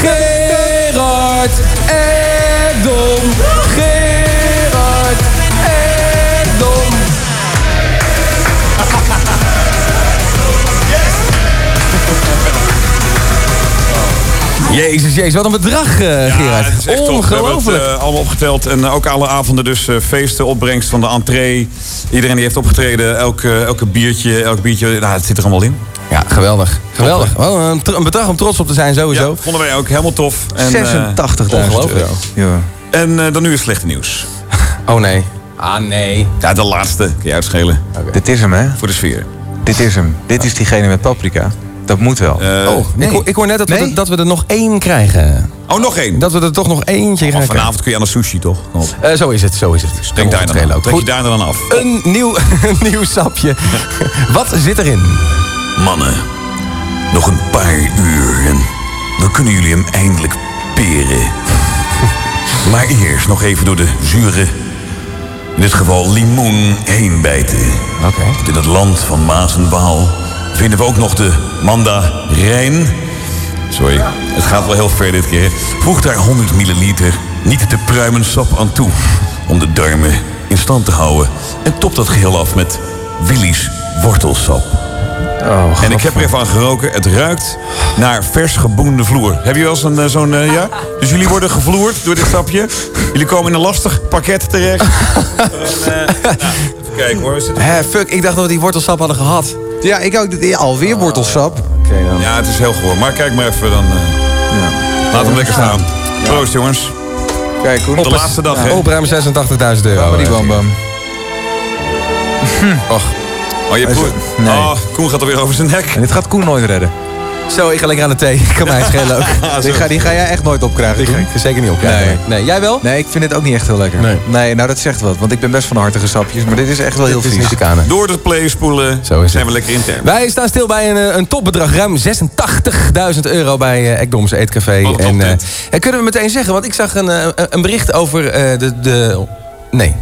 Speaker 19: Gerard Jezus, jezus, wat een bedrag, eh, Gerard.
Speaker 57: het is echt top. We hebben
Speaker 19: Ongelooflijk.
Speaker 57: het eh, allemaal opgeteld. En eh, ook alle avonden dus eh, feesten, opbrengst van de entree. Iedereen die heeft opgetreden, elke, elke biertje, elk biertje, nou, het zit er allemaal in.
Speaker 19: Ja, geweldig. Geweldig. Wel een, een bedrag om trots op te zijn, sowieso.
Speaker 57: Ja, vonden wij ook helemaal tof. En, eh,
Speaker 19: 86.000
Speaker 57: ongelooflijk.
Speaker 19: euro.
Speaker 57: En eh, dan nu het slechte nieuws.
Speaker 19: Oh nee. Ah nee.
Speaker 57: Ja, de laatste. Kun je uitschelen.
Speaker 35: Dit is hem, hè?
Speaker 57: Voor de sfeer.
Speaker 35: Dit is hem. Dit is diegene met paprika. Dat moet wel.
Speaker 19: oh, ik, hoor- ik hoor net dat, we,
Speaker 35: Nee?
Speaker 19: er- dat we er nog één krijgen.
Speaker 57: Oh, nog één?
Speaker 19: Dat we er toch nog eentje gaan
Speaker 57: Oh,
Speaker 19: krijgen.
Speaker 57: vanavond kun je aan de sushi, toch?
Speaker 19: Eh, zo is het, zo is het.
Speaker 57: Denk daar dan aan. Trek je daar dan af.
Speaker 19: Een nieuw, een nieuw sapje. Wat zit erin?
Speaker 57: Mannen, nog een paar uur en dan kunnen jullie hem eindelijk peren. Maar eerst nog even door de zure, in dit geval limoen, heen bijten. Want in het land van Maas en Waal vinden we ook nog de mandarijn. Sorry, het gaat wel heel ver dit keer. Voeg daar 100 milliliter niet te pruimensap aan toe... om de darmen in stand te houden. En top dat geheel af met Willy's wortelsap. en ik heb er even aan geroken. Het ruikt naar vers geboende vloer. Heb je wel eens een, eh, zo'n... eh, ja? Dus jullie worden gevloerd door dit stapje. Jullie komen in een lastig pakket terecht. En, eh, nou, even kijken hoor.
Speaker 19: Hé, fuck, ik dacht dat we die wortelsap hadden gehad.
Speaker 35: Ja, ik ook. Ja, alweer wortelsap.
Speaker 57: Ja, het is heel goor. Maar kijk maar even dan. eh, Laat hem lekker staan. Proost jongens.
Speaker 35: Kijk, hoe
Speaker 57: De laatste dag, hè?
Speaker 19: Op ruim 86.000 euro.
Speaker 35: die
Speaker 19: eh,
Speaker 35: bam bam.
Speaker 57: Och. Oh, je proeft.
Speaker 35: Nee.
Speaker 57: Oh, Koen gaat er weer over zijn nek.
Speaker 35: En dit gaat Koen nooit redden.
Speaker 19: Zo, ik ga lekker aan de thee. Kan mij schelen ook.
Speaker 35: Die ga, die ga jij echt nooit opkrijgen.
Speaker 19: Die ga ik er zeker niet op krijgen.
Speaker 35: Nee.
Speaker 19: nee. Jij wel?
Speaker 35: Nee, ik vind het ook niet echt heel lekker.
Speaker 19: Nee.
Speaker 35: nou dat zegt wat. Want ik ben best van hartige sapjes. Maar dit is echt wel heel
Speaker 19: Dit
Speaker 35: vies.
Speaker 57: Door de play spoelen
Speaker 19: Zo is
Speaker 57: zijn we lekker intern.
Speaker 19: Wij staan stil bij een, eh, een topbedrag, ruim 86.000 euro bij eh Ekdoms Eetcafé. En, eh, en kunnen we meteen zeggen, want ik zag een, een bericht over eh, de, de... Nee.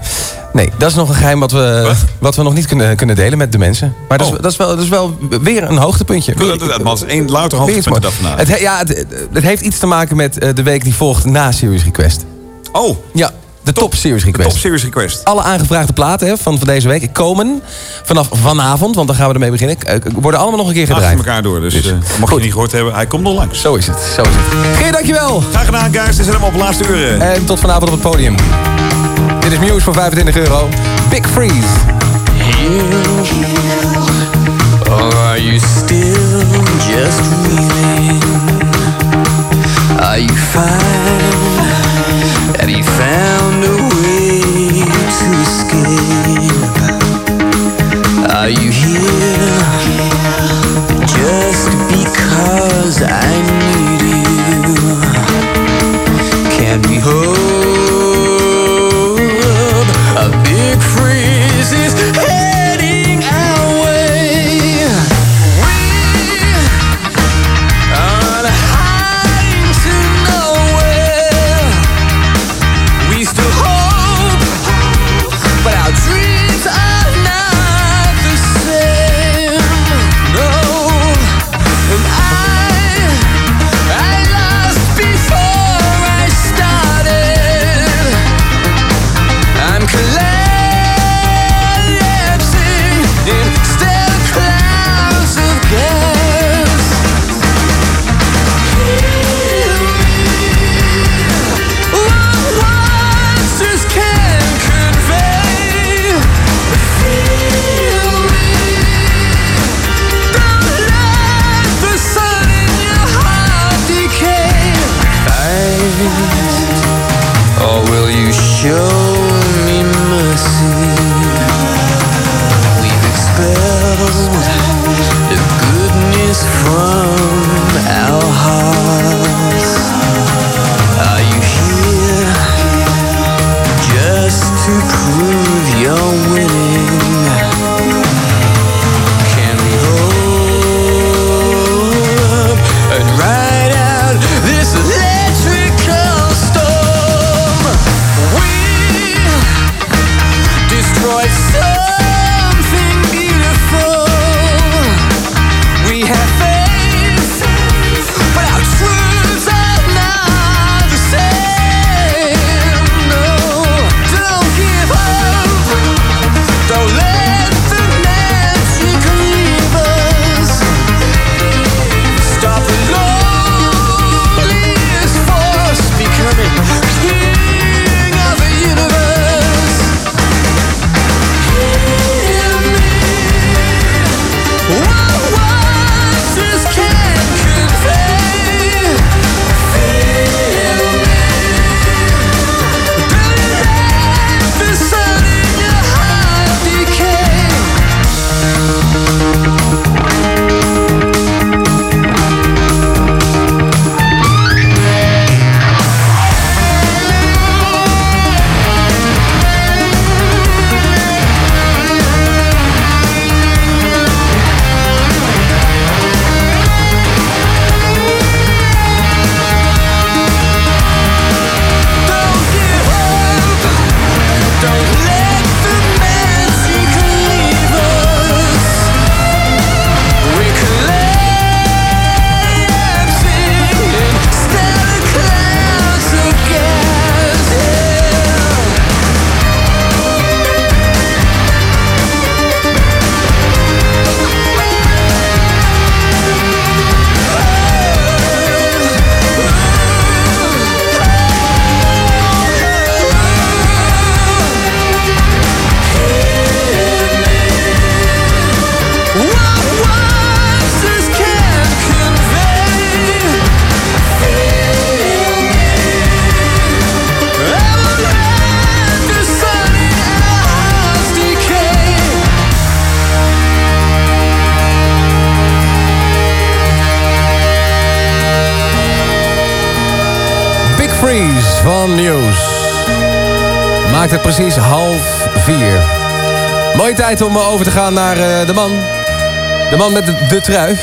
Speaker 19: Nee, dat is nog een geheim wat we, wat? we nog niet kunnen, kunnen delen met de mensen. Maar dat, is,
Speaker 57: Oh.
Speaker 19: dat, is wel, dat is wel weer een hoogtepuntje.
Speaker 57: Goed, dat- was één louter hoogtepunt dat vandaag.
Speaker 19: Het, he- ja, het, het heeft iets te maken met eh, de week die volgt na Series Request.
Speaker 57: Oh,
Speaker 19: Ja, de top, Series Request.
Speaker 57: top series request.
Speaker 19: Alle aangevraagde platen hè, van, van deze week komen vanaf vanavond, want dan gaan we ermee beginnen, eh, worden allemaal nog een keer
Speaker 57: Achter
Speaker 19: gedraaid.
Speaker 57: elkaar door. Dus
Speaker 19: Dus,
Speaker 57: eh, mocht je het niet gehoord hebben, hij komt nog langs.
Speaker 19: Zo is het, zo is het. Geer, dankjewel.
Speaker 57: Graag gedaan, guys. Dit is helemaal op de laatste uren.
Speaker 19: En tot vanavond op het podium. Dit is Muse voor 25 euro. Big Freeze.
Speaker 22: Or are you still just reeling? Are you fine? Have you found a way to escape? Are you here
Speaker 28: Maakt het precies half vier. Mooie tijd om over te gaan naar eh, de man. De man met de, de trui.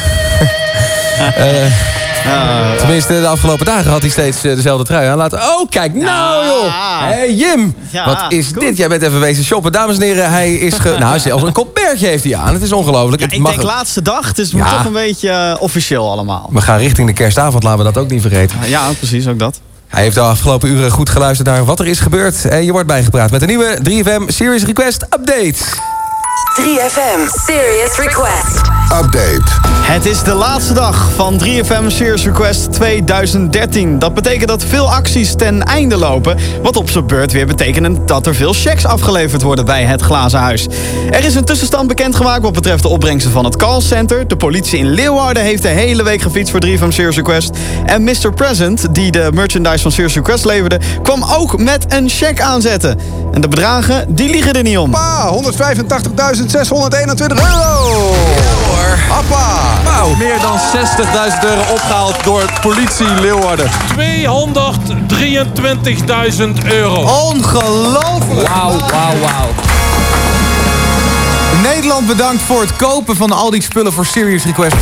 Speaker 28: Eh, tenminste, de afgelopen dagen had hij steeds eh, dezelfde trui aan. Laten. Oh, kijk nou joh! Hey Jim,
Speaker 58: Ja,
Speaker 28: wat is
Speaker 58: goed.
Speaker 28: dit? Jij bent even wezen shoppen. Dames en heren, hij is... Ge... nou, zelfs een kopbertje heeft hij aan. Het is ongelooflijk. Het
Speaker 58: Ik
Speaker 28: mag-
Speaker 58: denk laatste dag, dus het moet
Speaker 28: Ja.
Speaker 58: toch een beetje eh, officieel allemaal.
Speaker 28: We gaan richting de kerstavond, laten we dat ook niet vergeten.
Speaker 58: Ja, precies, ook dat.
Speaker 28: Hij heeft de afgelopen uren goed geluisterd naar wat er is gebeurd. En je wordt bijgepraat met een nieuwe 3FM Series Request Update.
Speaker 54: 3FM Serious Request.
Speaker 14: Update.
Speaker 58: Het is de laatste dag van 3FM Series Request 2013. Dat betekent dat veel acties ten einde lopen. Wat op zijn beurt weer betekent dat er veel checks afgeleverd worden bij het Glazen Huis. Er is een tussenstand bekendgemaakt wat betreft de opbrengsten van het callcenter. De politie in Leeuwarden heeft de hele week gefietst voor 3FM Series Request. En Mr. Present, die de merchandise van Series Request leverde, kwam ook met een check aanzetten. En de bedragen, die liegen er niet om.
Speaker 59: Pa, 185.621 euro. Appa.
Speaker 35: Wauw. Meer dan 60.000 euro opgehaald door politie Leeuwarden.
Speaker 60: 223.000 euro.
Speaker 35: Ongelooflijk.
Speaker 19: Wauw, wauw, wauw. Nederland bedankt voor het kopen van al die spullen voor Serious Request.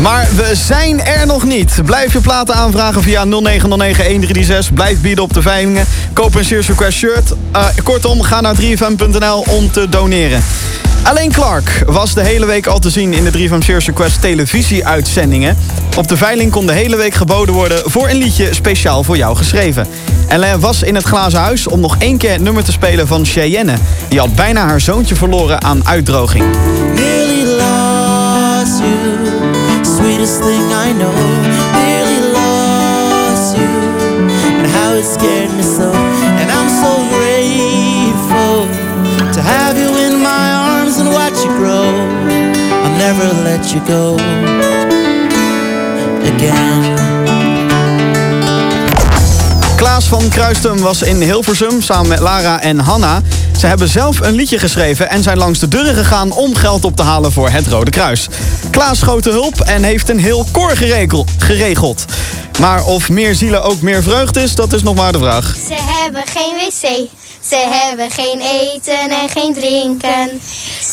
Speaker 58: Maar we zijn er nog niet. Blijf je platen aanvragen via 0909-1336. Blijf bieden op de veilingen. Koop een Serious Request shirt. Uh, kortom, ga naar 3fm.nl om te doneren. Alleen Clark was de hele week al te zien in de 3FM Serious Request televisieuitzendingen. Op de veiling kon de hele week geboden worden voor een liedje speciaal voor jou geschreven. Alain was in het glazen huis om nog één keer het nummer te spelen van Cheyenne. Die had bijna haar zoontje verloren aan uitdroging.
Speaker 22: Nearly lost you, sweetest thing I know. Never let you go again.
Speaker 58: Klaas van Kruistum was in Hilversum samen met Lara en Hanna. Ze hebben zelf een liedje geschreven en zijn langs de deuren gegaan om geld op te halen voor het Rode Kruis. Klaas schoot de hulp en heeft een heel koor geregel- geregeld. Maar of meer zielen ook meer vreugd is, dat is nog maar de vraag.
Speaker 61: Ze hebben geen wc, ze hebben geen eten en geen drinken.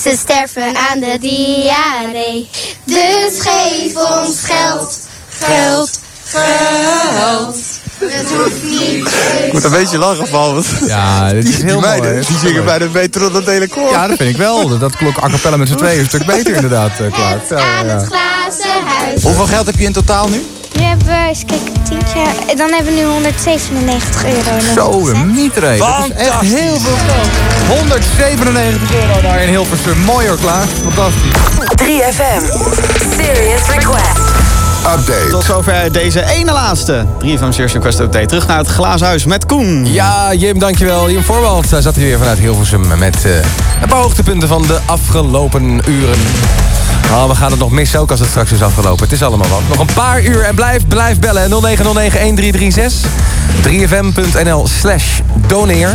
Speaker 61: Ze sterven aan de diarree. Dus geef ons geld, geld, geld. Het hoeft niet.
Speaker 35: Ik moet een beetje lachen van.
Speaker 19: Ja, dit is
Speaker 35: die,
Speaker 19: heel
Speaker 35: die meiden,
Speaker 19: mooi.
Speaker 35: Die zingen bijna beter dan dat hele koor.
Speaker 19: Ja, dat vind ik wel. Dat- Dat klonk a cappella met z'n tweeën een stuk beter inderdaad, eh, Klaas. Ja,
Speaker 61: huis.
Speaker 35: Hoeveel geld heb je in totaal nu?
Speaker 61: Nu hebben we, eens kijken, tientje. Dan hebben we nu 197 euro.
Speaker 19: Zo, een mietree. Dat is echt heel veel geld. 197 euro daar in Hilversum. Mooi hoor, Klaas. Fantastisch.
Speaker 15: 3FM. Serious Request.
Speaker 14: Update.
Speaker 58: Tot zover deze ene laatste 3FM Serious Request Update. Terug naar het glazen huis met Koen.
Speaker 19: Ja, Jim, dankjewel. Jim Voorwald Hij zat hier weer vanuit Hilversum met eh, een paar hoogtepunten van de afgelopen uren. Oh, we gaan het nog missen ook als het straks is afgelopen. Het is allemaal wat. Nog een paar uur en blijf, blijf bellen. 0909-1336. 3fm.nl slash doneer.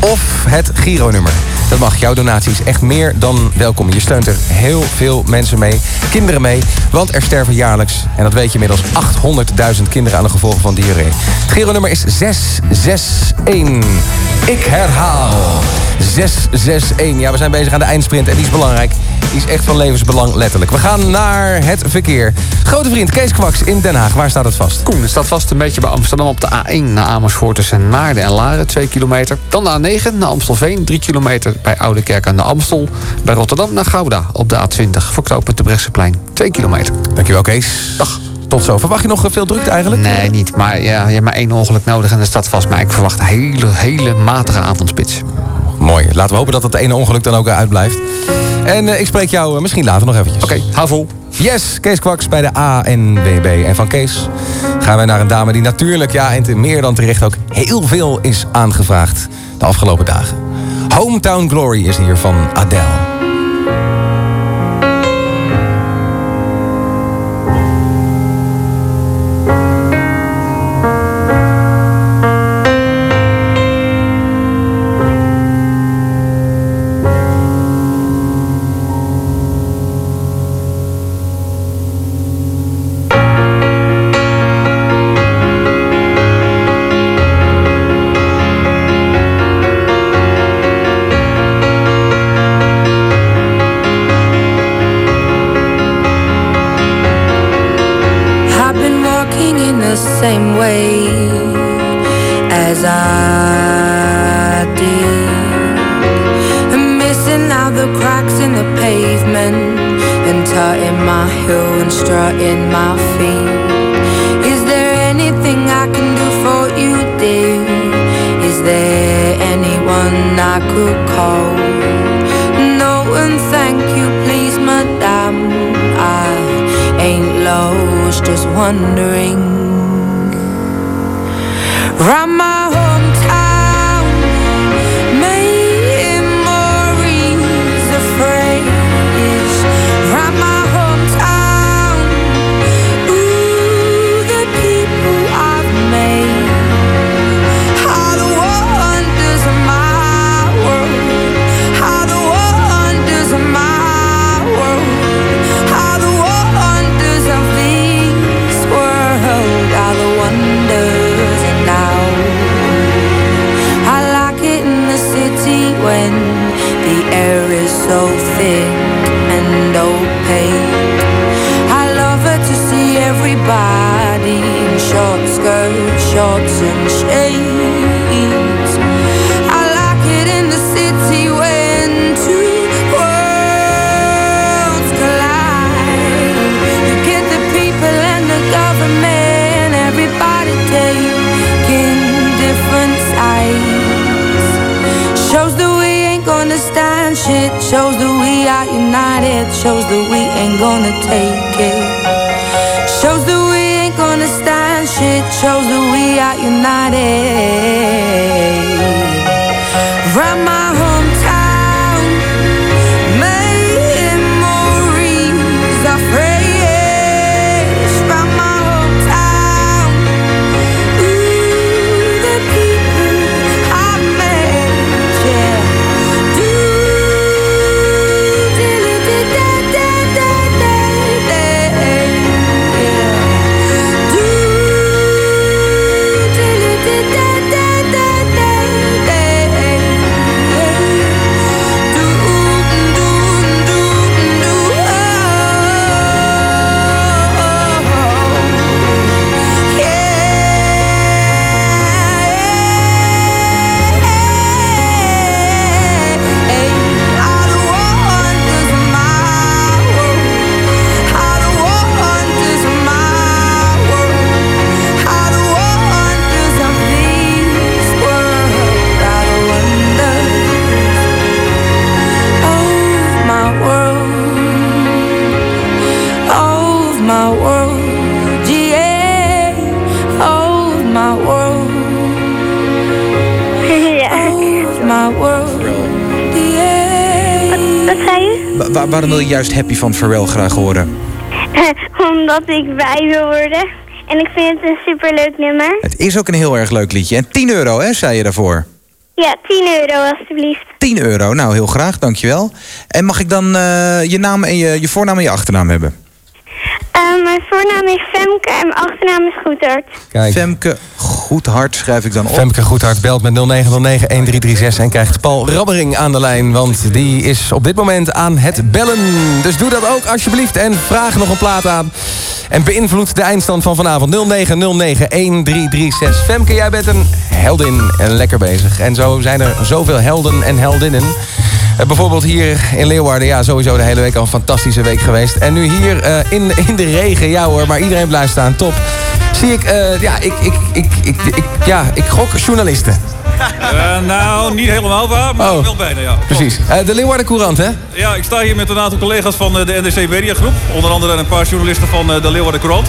Speaker 19: Of het Giro-nummer. Dat mag. Jouw donatie is echt meer dan welkom. Je steunt er heel veel mensen mee. Kinderen mee. Want er sterven jaarlijks, en dat weet je inmiddels, 800.000 kinderen aan de gevolgen van diarree. Het Giro-nummer is 661. Ik herhaal. 661. Ja, we zijn bezig aan de eindsprint en die is belangrijk. Die is echt van levensbelang, letterlijk. We gaan naar het verkeer. Grote vriend Kees Kwaks in Den Haag. Waar staat het vast?
Speaker 62: Koen, het staat vast een beetje bij Amsterdam op de A1 naar Amersfoort tussen Naarden en Laren, 2 kilometer. Dan de A9 naar Amstelveen, 3 kilometer bij Oudekerk aan de Amstel. Bij Rotterdam naar Gouda op de A20 voor knooppunt de Brechtseplein, 2 kilometer.
Speaker 19: Dankjewel Kees. Dag. Tot zo. Verwacht je nog veel drukte eigenlijk?
Speaker 62: Nee, niet. Maar ja, je hebt maar één ongeluk nodig en de staat vast. Maar ik verwacht een hele, hele matige avondspits.
Speaker 19: Mooi. Laten we hopen dat het ene ongeluk dan ook uitblijft. En eh, ik spreek jou eh, misschien later nog eventjes.
Speaker 62: Oké, hou vol.
Speaker 19: Yes, Kees Kwaks bij de ANWB. En van Kees gaan wij naar een dame die natuurlijk, ja, en te meer dan terecht ook heel veel is aangevraagd de afgelopen dagen. Hometown Glory is hier van Adele.
Speaker 10: Ain't shit. Shows that we are united. Shows that we ain't gonna take it. Shows that we ain't gonna stand shit. Shows that we are united.
Speaker 35: Wa- wa- waarom wil je juist Happy van Pharrell graag horen?
Speaker 61: Omdat ik bij wil worden. En ik vind het een superleuk nummer.
Speaker 35: Het is ook een heel erg leuk liedje. En 10 euro, hè, zei je daarvoor?
Speaker 61: Ja, 10 euro alstublieft.
Speaker 35: 10 euro, nou heel graag, dankjewel. En mag ik dan eh, je naam en je, je voornaam en je achternaam hebben?
Speaker 61: Eh, mijn voornaam is Femke en mijn achternaam is Goedhart.
Speaker 19: Kijk.
Speaker 35: Femke Goedhart schrijf ik dan op.
Speaker 19: Femke Goedhart belt met 0909-1336 en krijgt Paul Rabbering aan de lijn. Want die is op dit moment aan het bellen. Dus doe dat ook alsjeblieft en vraag nog een plaat aan. En beïnvloed de eindstand van vanavond 0909-1336. Femke, jij bent een heldin en lekker bezig. En zo zijn er zoveel helden en heldinnen. Eh, bijvoorbeeld hier in Leeuwarden, ja, sowieso de hele week al een fantastische week geweest. En nu hier eh, in, in de regen, ja hoor, maar iedereen blijft staan, top. Zie ik, eh, ja, ik, ik, ik, ik, ik, ja, ik gok journalisten.
Speaker 63: Nou, niet helemaal waar, maar
Speaker 19: Oh.
Speaker 63: wel bijna, ja.
Speaker 19: Precies. De Leeuwarden Courant, hè?
Speaker 63: Ja, ik sta hier met een aantal collega's van de NDC Media Groep. Onder andere een paar journalisten van de Leeuwarden Courant.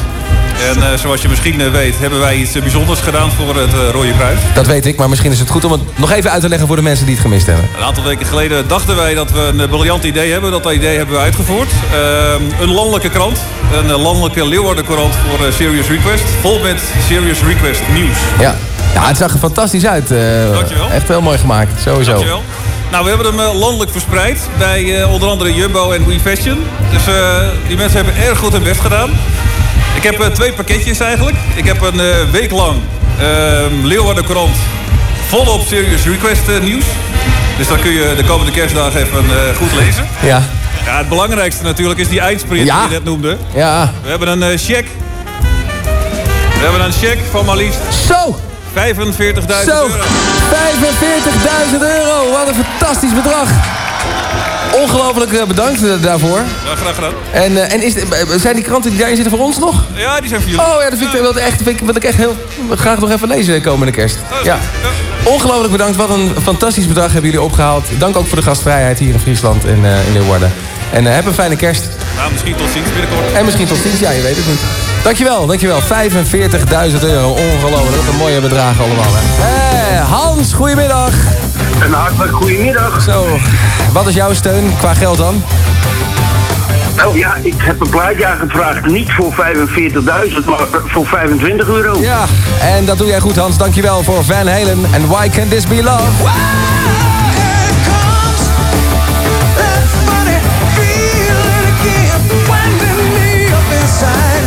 Speaker 63: En eh, zoals je misschien eh, weet, hebben wij iets eh, bijzonders gedaan voor het Rode Kruis.
Speaker 19: Dat weet ik, maar misschien is het goed om het nog even uit te leggen voor de mensen die het gemist hebben.
Speaker 63: Een aantal weken geleden dachten wij dat we een briljant idee hebben. Dat idee hebben we uitgevoerd. Ehm, een landelijke krant. Een landelijke Leeuwarden Courant voor Serious Request. Vol met Serious Request nieuws.
Speaker 19: Ja. Ja, het zag er fantastisch uit.
Speaker 63: Dankjewel.
Speaker 19: Echt heel mooi gemaakt, sowieso.
Speaker 63: Dankjewel. Nou, we hebben hem landelijk verspreid bij onder andere Jumbo en We Fashion. Dus die mensen hebben erg goed hun best gedaan. Ik heb eh, twee pakketjes eigenlijk. Ik heb een eh, week lang ehm Leeuwarden Courant volop Serious Request eh, nieuws. Dus dan kun je de komende kerstdagen even goed lezen.
Speaker 19: Ja.
Speaker 63: Ja, het belangrijkste natuurlijk is die eindsprint
Speaker 19: Ja.
Speaker 63: die je net noemde.
Speaker 19: Ja.
Speaker 63: We hebben een check. We hebben een check van maar liefst...
Speaker 19: Zo!
Speaker 63: 45.000
Speaker 19: Zo!
Speaker 63: euro.
Speaker 19: 45.000 euro! Wat een fantastisch bedrag! ongelooflijk eh, bedankt eh, daarvoor.
Speaker 63: Graag gedaan.
Speaker 19: En, eh, en is, zijn die kranten die daarin zitten voor ons nog?
Speaker 63: Ja, die zijn voor jullie.
Speaker 19: Oh ja, dat vind ik, wel echt, vind ik, wil ik echt heel graag nog even lezen komende kerst. Ja. ja. Ongelooflijk bedankt. Wat een fantastisch bedrag hebben jullie opgehaald. Dank ook voor de gastvrijheid hier in Friesland en uh, in Leeuwarden.
Speaker 28: En heb een fijne kerst.
Speaker 63: Nou, misschien tot ziens binnenkort.
Speaker 28: En misschien tot ziens, ja, je weet het niet. Dankjewel, dankjewel. 45.000 euro. Ongelooflijk. Wat een mooie bedrag allemaal. Hè. Hans, goedemiddag.
Speaker 64: Een hartelijk goedemiddag.
Speaker 28: Zo, wat is jouw steun qua geld dan?
Speaker 64: Nou ja, ik heb een plaatje aangevraagd. Niet voor 45.000, maar voor 25 euro.
Speaker 28: Ja, en dat doe jij goed Hans. Dankjewel voor Van Halen en Why Can This Be Love.
Speaker 22: Wow! inside.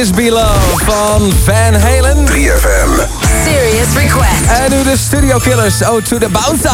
Speaker 22: This Be Love
Speaker 28: van Van Halen.
Speaker 65: 3FM.
Speaker 54: Serious Request.
Speaker 28: En nu de Studio Killers, Oh to the
Speaker 19: Bounce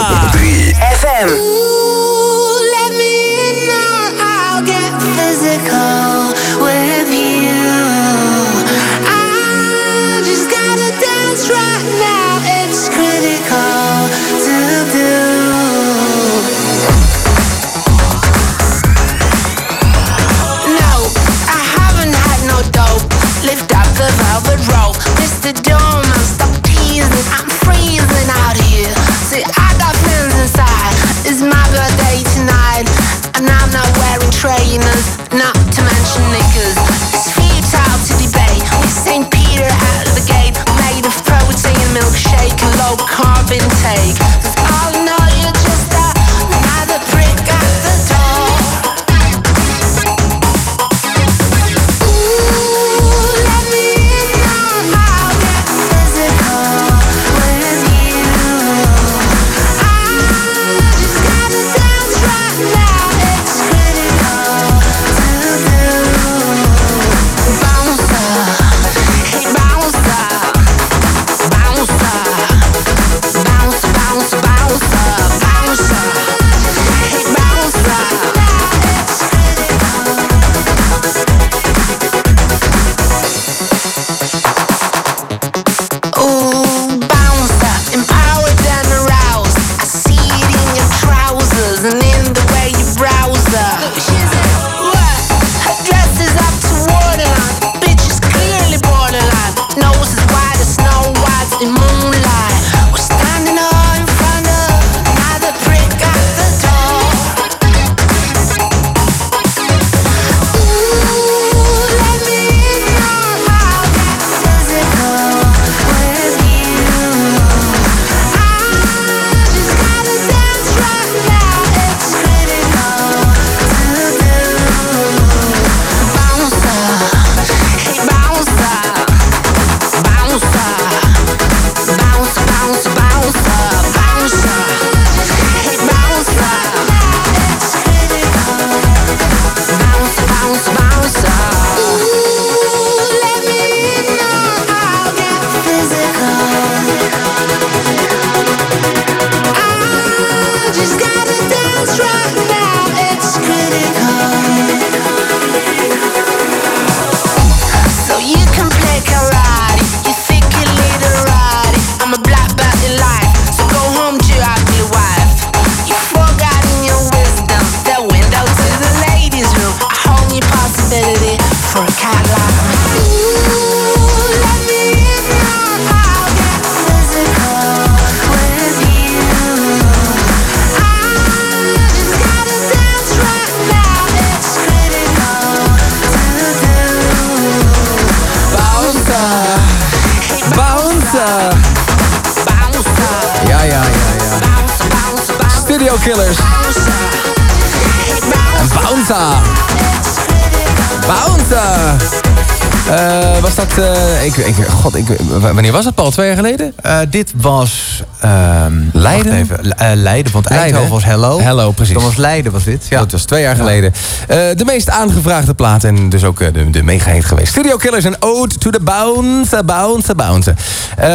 Speaker 19: Eh,
Speaker 35: dit was... ehm,
Speaker 19: Leiden?
Speaker 35: Even, eh, Leiden, want
Speaker 19: Leiden,
Speaker 35: Eindhoven was Hello.
Speaker 19: Hello, precies.
Speaker 35: Dan was Leiden was dit. Ja.
Speaker 19: Dat was twee jaar geleden. Eh, de meest aangevraagde plaat en dus ook de, de mega hit geweest. Studio Killers en Ode to the Bounce, Bounce, Bounce.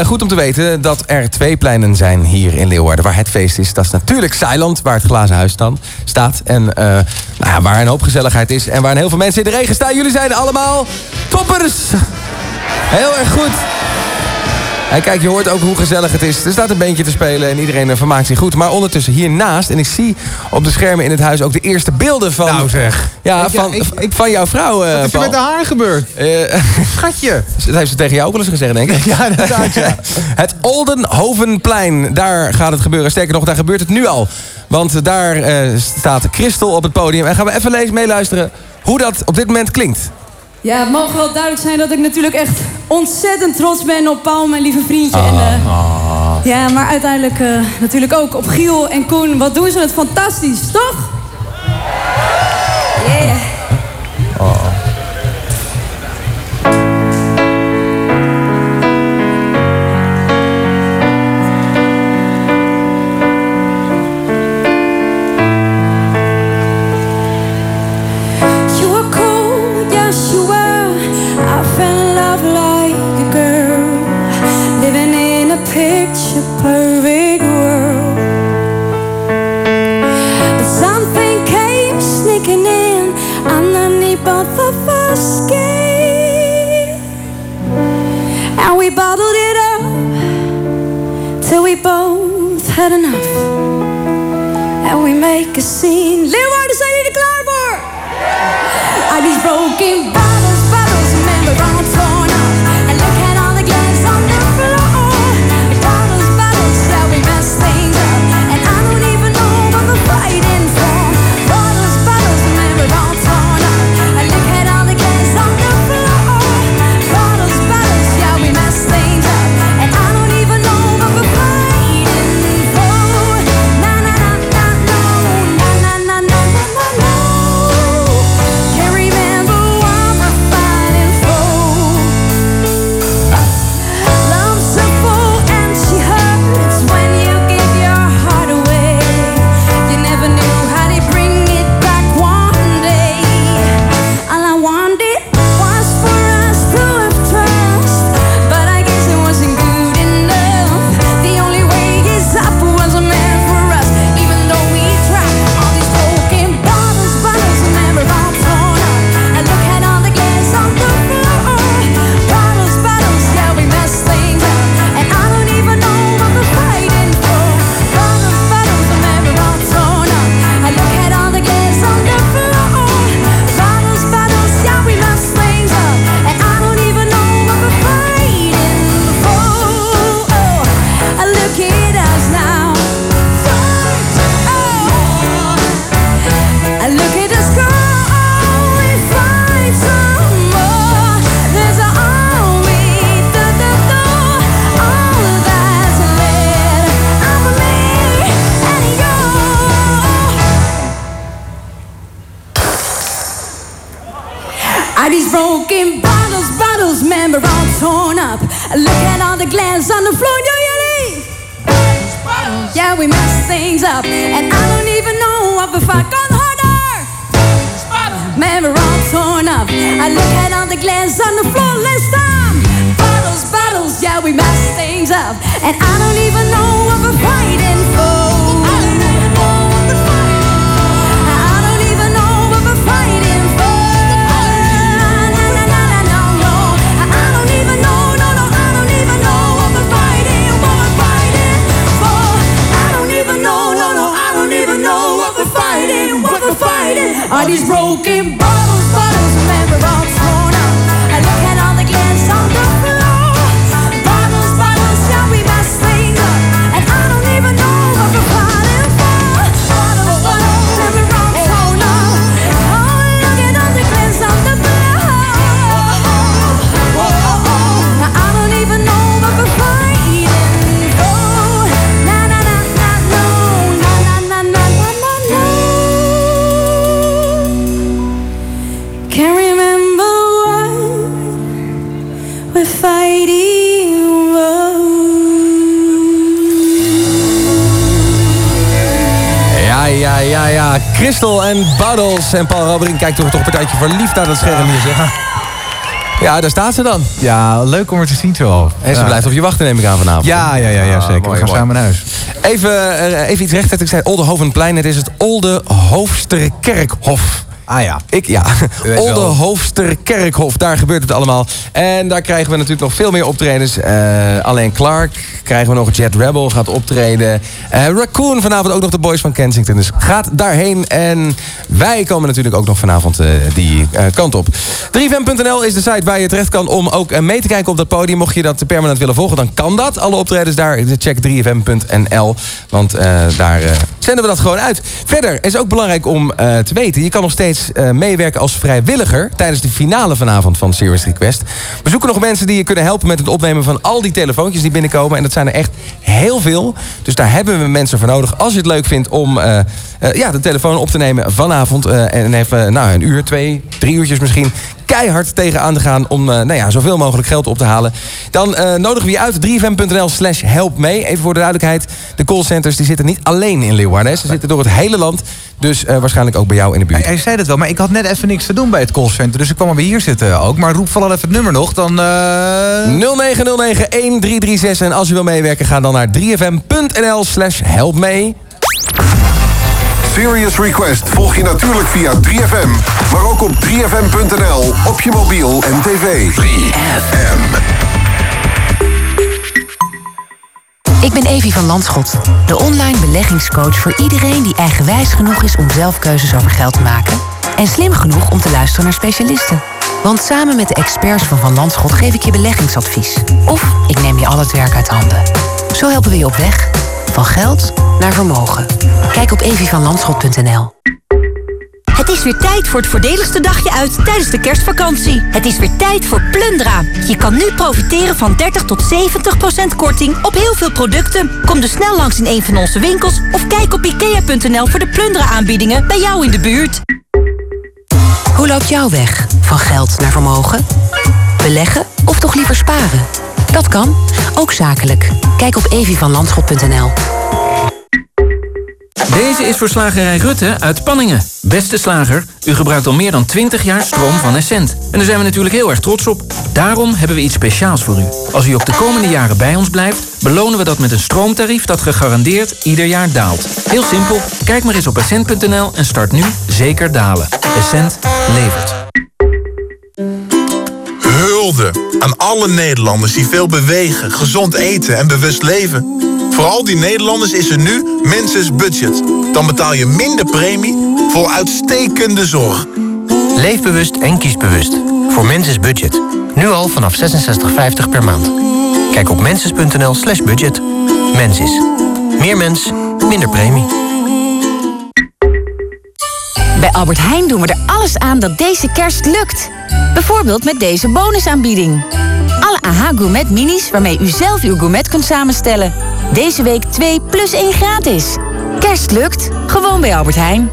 Speaker 19: Goed om te weten dat er twee pleinen zijn hier in Leeuwarden waar het feest is. Dat is natuurlijk Zeiland, waar het glazen huis dan staat. En nou ja, waar een hoop gezelligheid is en waar heel veel mensen in de regen staan. Jullie zijn allemaal toppers! Heel erg goed. En kijk, je hoort ook hoe gezellig het is. Er staat een beentje te spelen en iedereen eh, vermaakt zich goed. Maar ondertussen hiernaast, en ik zie op de schermen in het huis ook de eerste beelden van...
Speaker 35: Nou zeg.
Speaker 19: Ja,
Speaker 35: Ik-
Speaker 19: van,
Speaker 35: ik- ik-
Speaker 19: van jouw vrouw, eh
Speaker 35: Wat is er met haar gebeurd?
Speaker 19: Eh,
Speaker 35: Schatje.
Speaker 19: dat heeft ze tegen jou ook wel eens gezegd, denk ik.
Speaker 35: Ja, inderdaad, ja.
Speaker 19: Het Oldenhovenplein, daar gaat het gebeuren. Sterker nog, daar gebeurt het nu al. Want daar staat Christel op het podium. En gaan we even lezen, meeluisteren hoe dat op dit moment klinkt.
Speaker 10: Ja, het mogen wel duidelijk zijn dat ik natuurlijk echt ontzettend trots ben op Paul, mijn lieve vriendje. En, eh, ja, maar uiteindelijk eh, natuurlijk ook op Giel en Koen. Wat doen ze het fantastisch, toch? Yeah. Both had enough. And we make a scene. Leeuwarden, zijn jullie klaar voor? Are these broken things up, and I don't even know if I got harder. Remember all torn up. I look at all the glass on the floor last time. Bottles, bottles, yeah, we mess things up, and I don't even know what we're broken
Speaker 19: En Bottles. En Paul Robbering kijkt toch, toch een partijtje verliefd naar dat scherm hier, zeg. Ja, daar staat ze dan.
Speaker 35: Ja, leuk om er te zien zo.
Speaker 19: En ze
Speaker 35: Ja.
Speaker 19: blijft op je wachten, neem ik aan vanavond.
Speaker 35: Ja, ja, ja, ja
Speaker 19: Ah,
Speaker 35: zeker.
Speaker 19: mooi,
Speaker 35: We gaan
Speaker 19: mooi.
Speaker 35: samen naar huis.
Speaker 19: Even, eh, even iets rechtzetten. Ik zei Olde Hovenplein. Het is het Olde Hoofsterkerkhof.
Speaker 35: Ah ja.
Speaker 19: Ik, ja. Olde. Hoofsterkerkhof. Daar gebeurt het allemaal. En daar krijgen we natuurlijk nog veel meer optredens. Eh alleen Clark krijgen we nog. Jet Rebel gaat optreden. Eh, Raccoon vanavond ook nog de Boys van Kensington. Dus gaat daarheen. En wij komen natuurlijk ook nog vanavond eh, die eh, kant op. 3fm.nl is de site waar je terecht kan om ook mee te kijken op dat podium. Mocht je dat permanent willen volgen, dan kan dat. Alle optredens daar. Check 3fm.nl. Want daar zenden we dat gewoon uit. Verder is ook belangrijk om te weten. Je kan nog steeds meewerken als vrijwilliger tijdens de finale vanavond van Serious Request. We zoeken nog mensen die je kunnen helpen met het opnemen van al die telefoontjes die binnenkomen. En dat zijn er echt heel veel. Dus daar hebben we mensen voor nodig. Als je het leuk vindt om eh, ja, de telefoon op te nemen vanavond. eh, en even nou, een uur, twee, drie uurtjes misschien keihard tegenaan te gaan om eh, nou ja, zoveel mogelijk geld op te halen. Dan eh, nodigen we je uit 3fm.nl slash help mee. Even voor de duidelijkheid, de callcenters die zitten niet alleen in Leeuwarden. Ze zitten door het hele land. Dus eh, waarschijnlijk ook bij jou in de buurt.
Speaker 35: Hij, hij zei dat wel, maar ik had net even niks te doen bij het callcenter. Dus ik kwam alweer hier zitten ook. Maar roep vooral even het nummer nog, dan... eh
Speaker 19: 0909-1336. En als je wil meewerken, ga dan naar 3fm.nl slash help mee.
Speaker 14: Serious Request volg je natuurlijk via 3FM. Maar ook op 3FM.nl, op je mobiel en tv. 3FM.
Speaker 66: Ik ben Evie van Landschot, de online beleggingscoach voor iedereen die eigenwijs genoeg is om zelf keuzes over geld te maken en slim genoeg om te luisteren naar specialisten. Want samen met de experts van Van Landschot geef ik je beleggingsadvies. Of ik neem je al het werk uit handen. Zo helpen we je op weg van geld naar vermogen. Kijk op evievanlandschot.nl.
Speaker 1: Het is weer tijd voor het voordeligste dagje uit tijdens de kerstvakantie. Het is weer tijd voor Plundra. Je kan nu profiteren van 30 tot 70 procent korting op heel veel producten. Kom dus snel langs in een van onze winkels of kijk op ikea.nl voor de Plundra aanbiedingen bij jou in de buurt.
Speaker 66: Hoe loopt jouw weg van geld naar vermogen? Beleggen of toch liever sparen? Dat kan, ook zakelijk. Kijk op evievanlandschot.nl.
Speaker 38: Deze is voor slagerij Rutte uit Panningen. Beste slager, u gebruikt al meer dan 20 jaar stroom van Essent. En daar zijn we natuurlijk heel erg trots op. Daarom hebben we iets speciaals voor u. Als u ook de komende jaren bij ons blijft... belonen we dat met een stroomtarief dat gegarandeerd ieder jaar daalt. Heel simpel, kijk maar eens op essent.nl en start nu zeker dalen. Essent levert.
Speaker 67: Aan alle Nederlanders die veel bewegen, gezond eten en bewust leven. Voor al die Nederlanders is er nu Menses Budget. Dan betaal je minder premie voor uitstekende zorg.
Speaker 68: Leef bewust en kies bewust. Voor Menses Budget. Nu al vanaf 66,50 per maand. Kijk op menses.nl slash budget. Mensis. Meer mens, minder premie.
Speaker 1: Bij Albert Heijn doen we er alles aan dat deze kerst lukt. Bijvoorbeeld met deze bonusaanbieding. Alle AH Gourmet minis waarmee u zelf uw gourmet kunt samenstellen. Deze week 2 plus 1 gratis. Kerst lukt, gewoon bij Albert Heijn.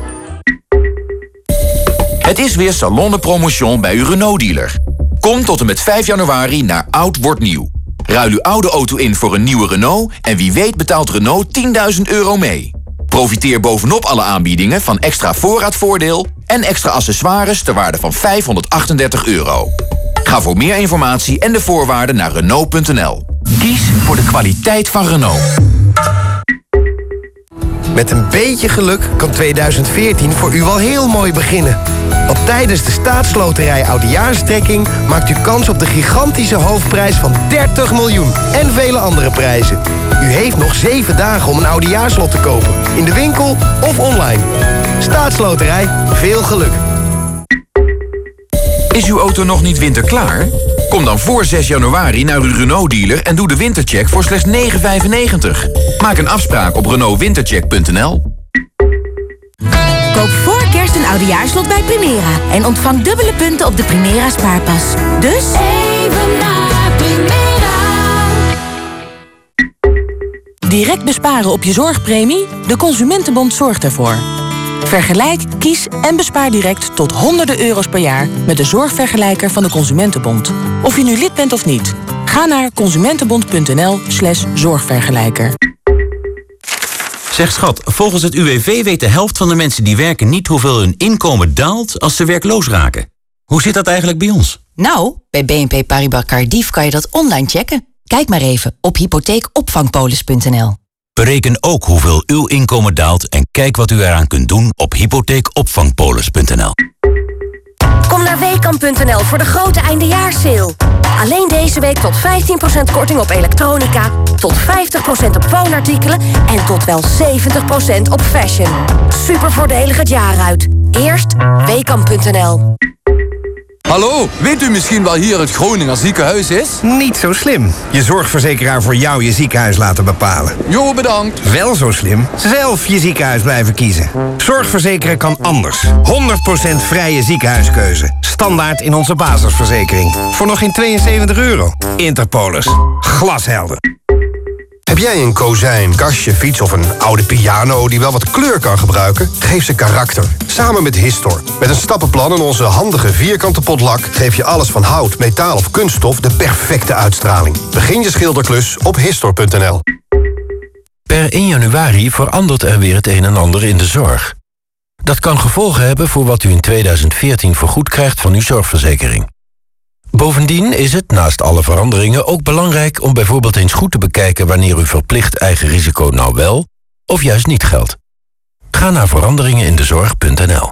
Speaker 69: Het is weer Salon de Promotion bij uw Renault-dealer. Kom tot en met 5 januari naar Oud Wordt Nieuw. Ruil uw oude auto in voor een nieuwe Renault... en wie weet betaalt Renault 10.000 euro mee. Profiteer bovenop alle aanbiedingen van extra voorraadvoordeel... en extra accessoires ter waarde van 538 euro. Ga voor meer informatie en de voorwaarden naar Renault.nl. Kies voor de kwaliteit van Renault.
Speaker 6: Met een beetje geluk kan 2014 voor u wel heel mooi beginnen. Want tijdens de staatsloterij Oudejaarstrekking maakt u kans op de gigantische hoofdprijs van 30 miljoen. En vele andere prijzen. U heeft nog 7 dagen om een Oudejaarslot te kopen. In de winkel of online. Staatsloterij, veel geluk.
Speaker 69: Is uw auto nog niet winterklaar? Kom dan voor 6 januari naar uw Renault-dealer en doe de wintercheck voor slechts 9,95. Maak een afspraak op renaultwintercheck.nl.
Speaker 1: Koop voor kerst een oudejaarslot bij Primera. En ontvang dubbele punten op de Primera spaarpas. Dus... Even naar Primera. Direct besparen op je zorgpremie? De Consumentenbond zorgt ervoor. Vergelijk, kies en bespaar direct tot honderden euro's per jaar... met de zorgvergelijker van de Consumentenbond. Of je nu lid bent of niet. Ga naar consumentenbond.nl slash zorgvergelijker.
Speaker 69: Zeg schat, volgens het UWV weet de helft van de mensen die werken niet hoeveel hun inkomen daalt als ze werkloos raken. Hoe zit dat eigenlijk bij ons?
Speaker 1: Nou, bij BNP Paribas Cardiff kan je dat online checken. Kijk maar even op hypotheekopvangpolis.nl.
Speaker 69: Bereken ook hoeveel uw inkomen daalt en kijk wat u eraan kunt doen op hypotheekopvangpolis.nl.
Speaker 15: Kom naar Weekamp.nl voor de grote eindejaarssale. Alleen deze week tot 15% korting op elektronica, tot 50% op woonartikelen en tot wel 70% op fashion. Super voordelig het jaar uit. Eerst Weekamp.nl.
Speaker 70: Hallo, weet u misschien wel hier het Groninger ziekenhuis is?
Speaker 71: Niet zo slim. Je zorgverzekeraar voor jou je ziekenhuis laten bepalen.
Speaker 70: Jo, bedankt.
Speaker 71: Wel zo slim. Zelf je ziekenhuis blijven kiezen. Zorgverzekeren kan anders. 100% vrije ziekenhuiskeuze. Standaard in onze basisverzekering. Voor nog geen 72 euro. Interpolis. Glashelder.
Speaker 72: Heb jij een kozijn, kastje, fiets of een oude piano die wel wat kleur kan gebruiken? Geef ze karakter. Samen met Histor. Met een stappenplan en onze handige vierkante potlak geef je alles van hout, metaal of kunststof de perfecte uitstraling. Begin je schilderklus op Histor.nl.
Speaker 14: Per 1 januari verandert er weer het een en ander in de zorg. Dat kan gevolgen hebben voor wat u in 2014 vergoed krijgt van uw zorgverzekering. Bovendien is het, naast alle veranderingen, ook belangrijk om bijvoorbeeld eens goed te bekijken wanneer uw verplicht eigen risico nou wel of juist niet geldt. Ga naar veranderingenindezorg.nl.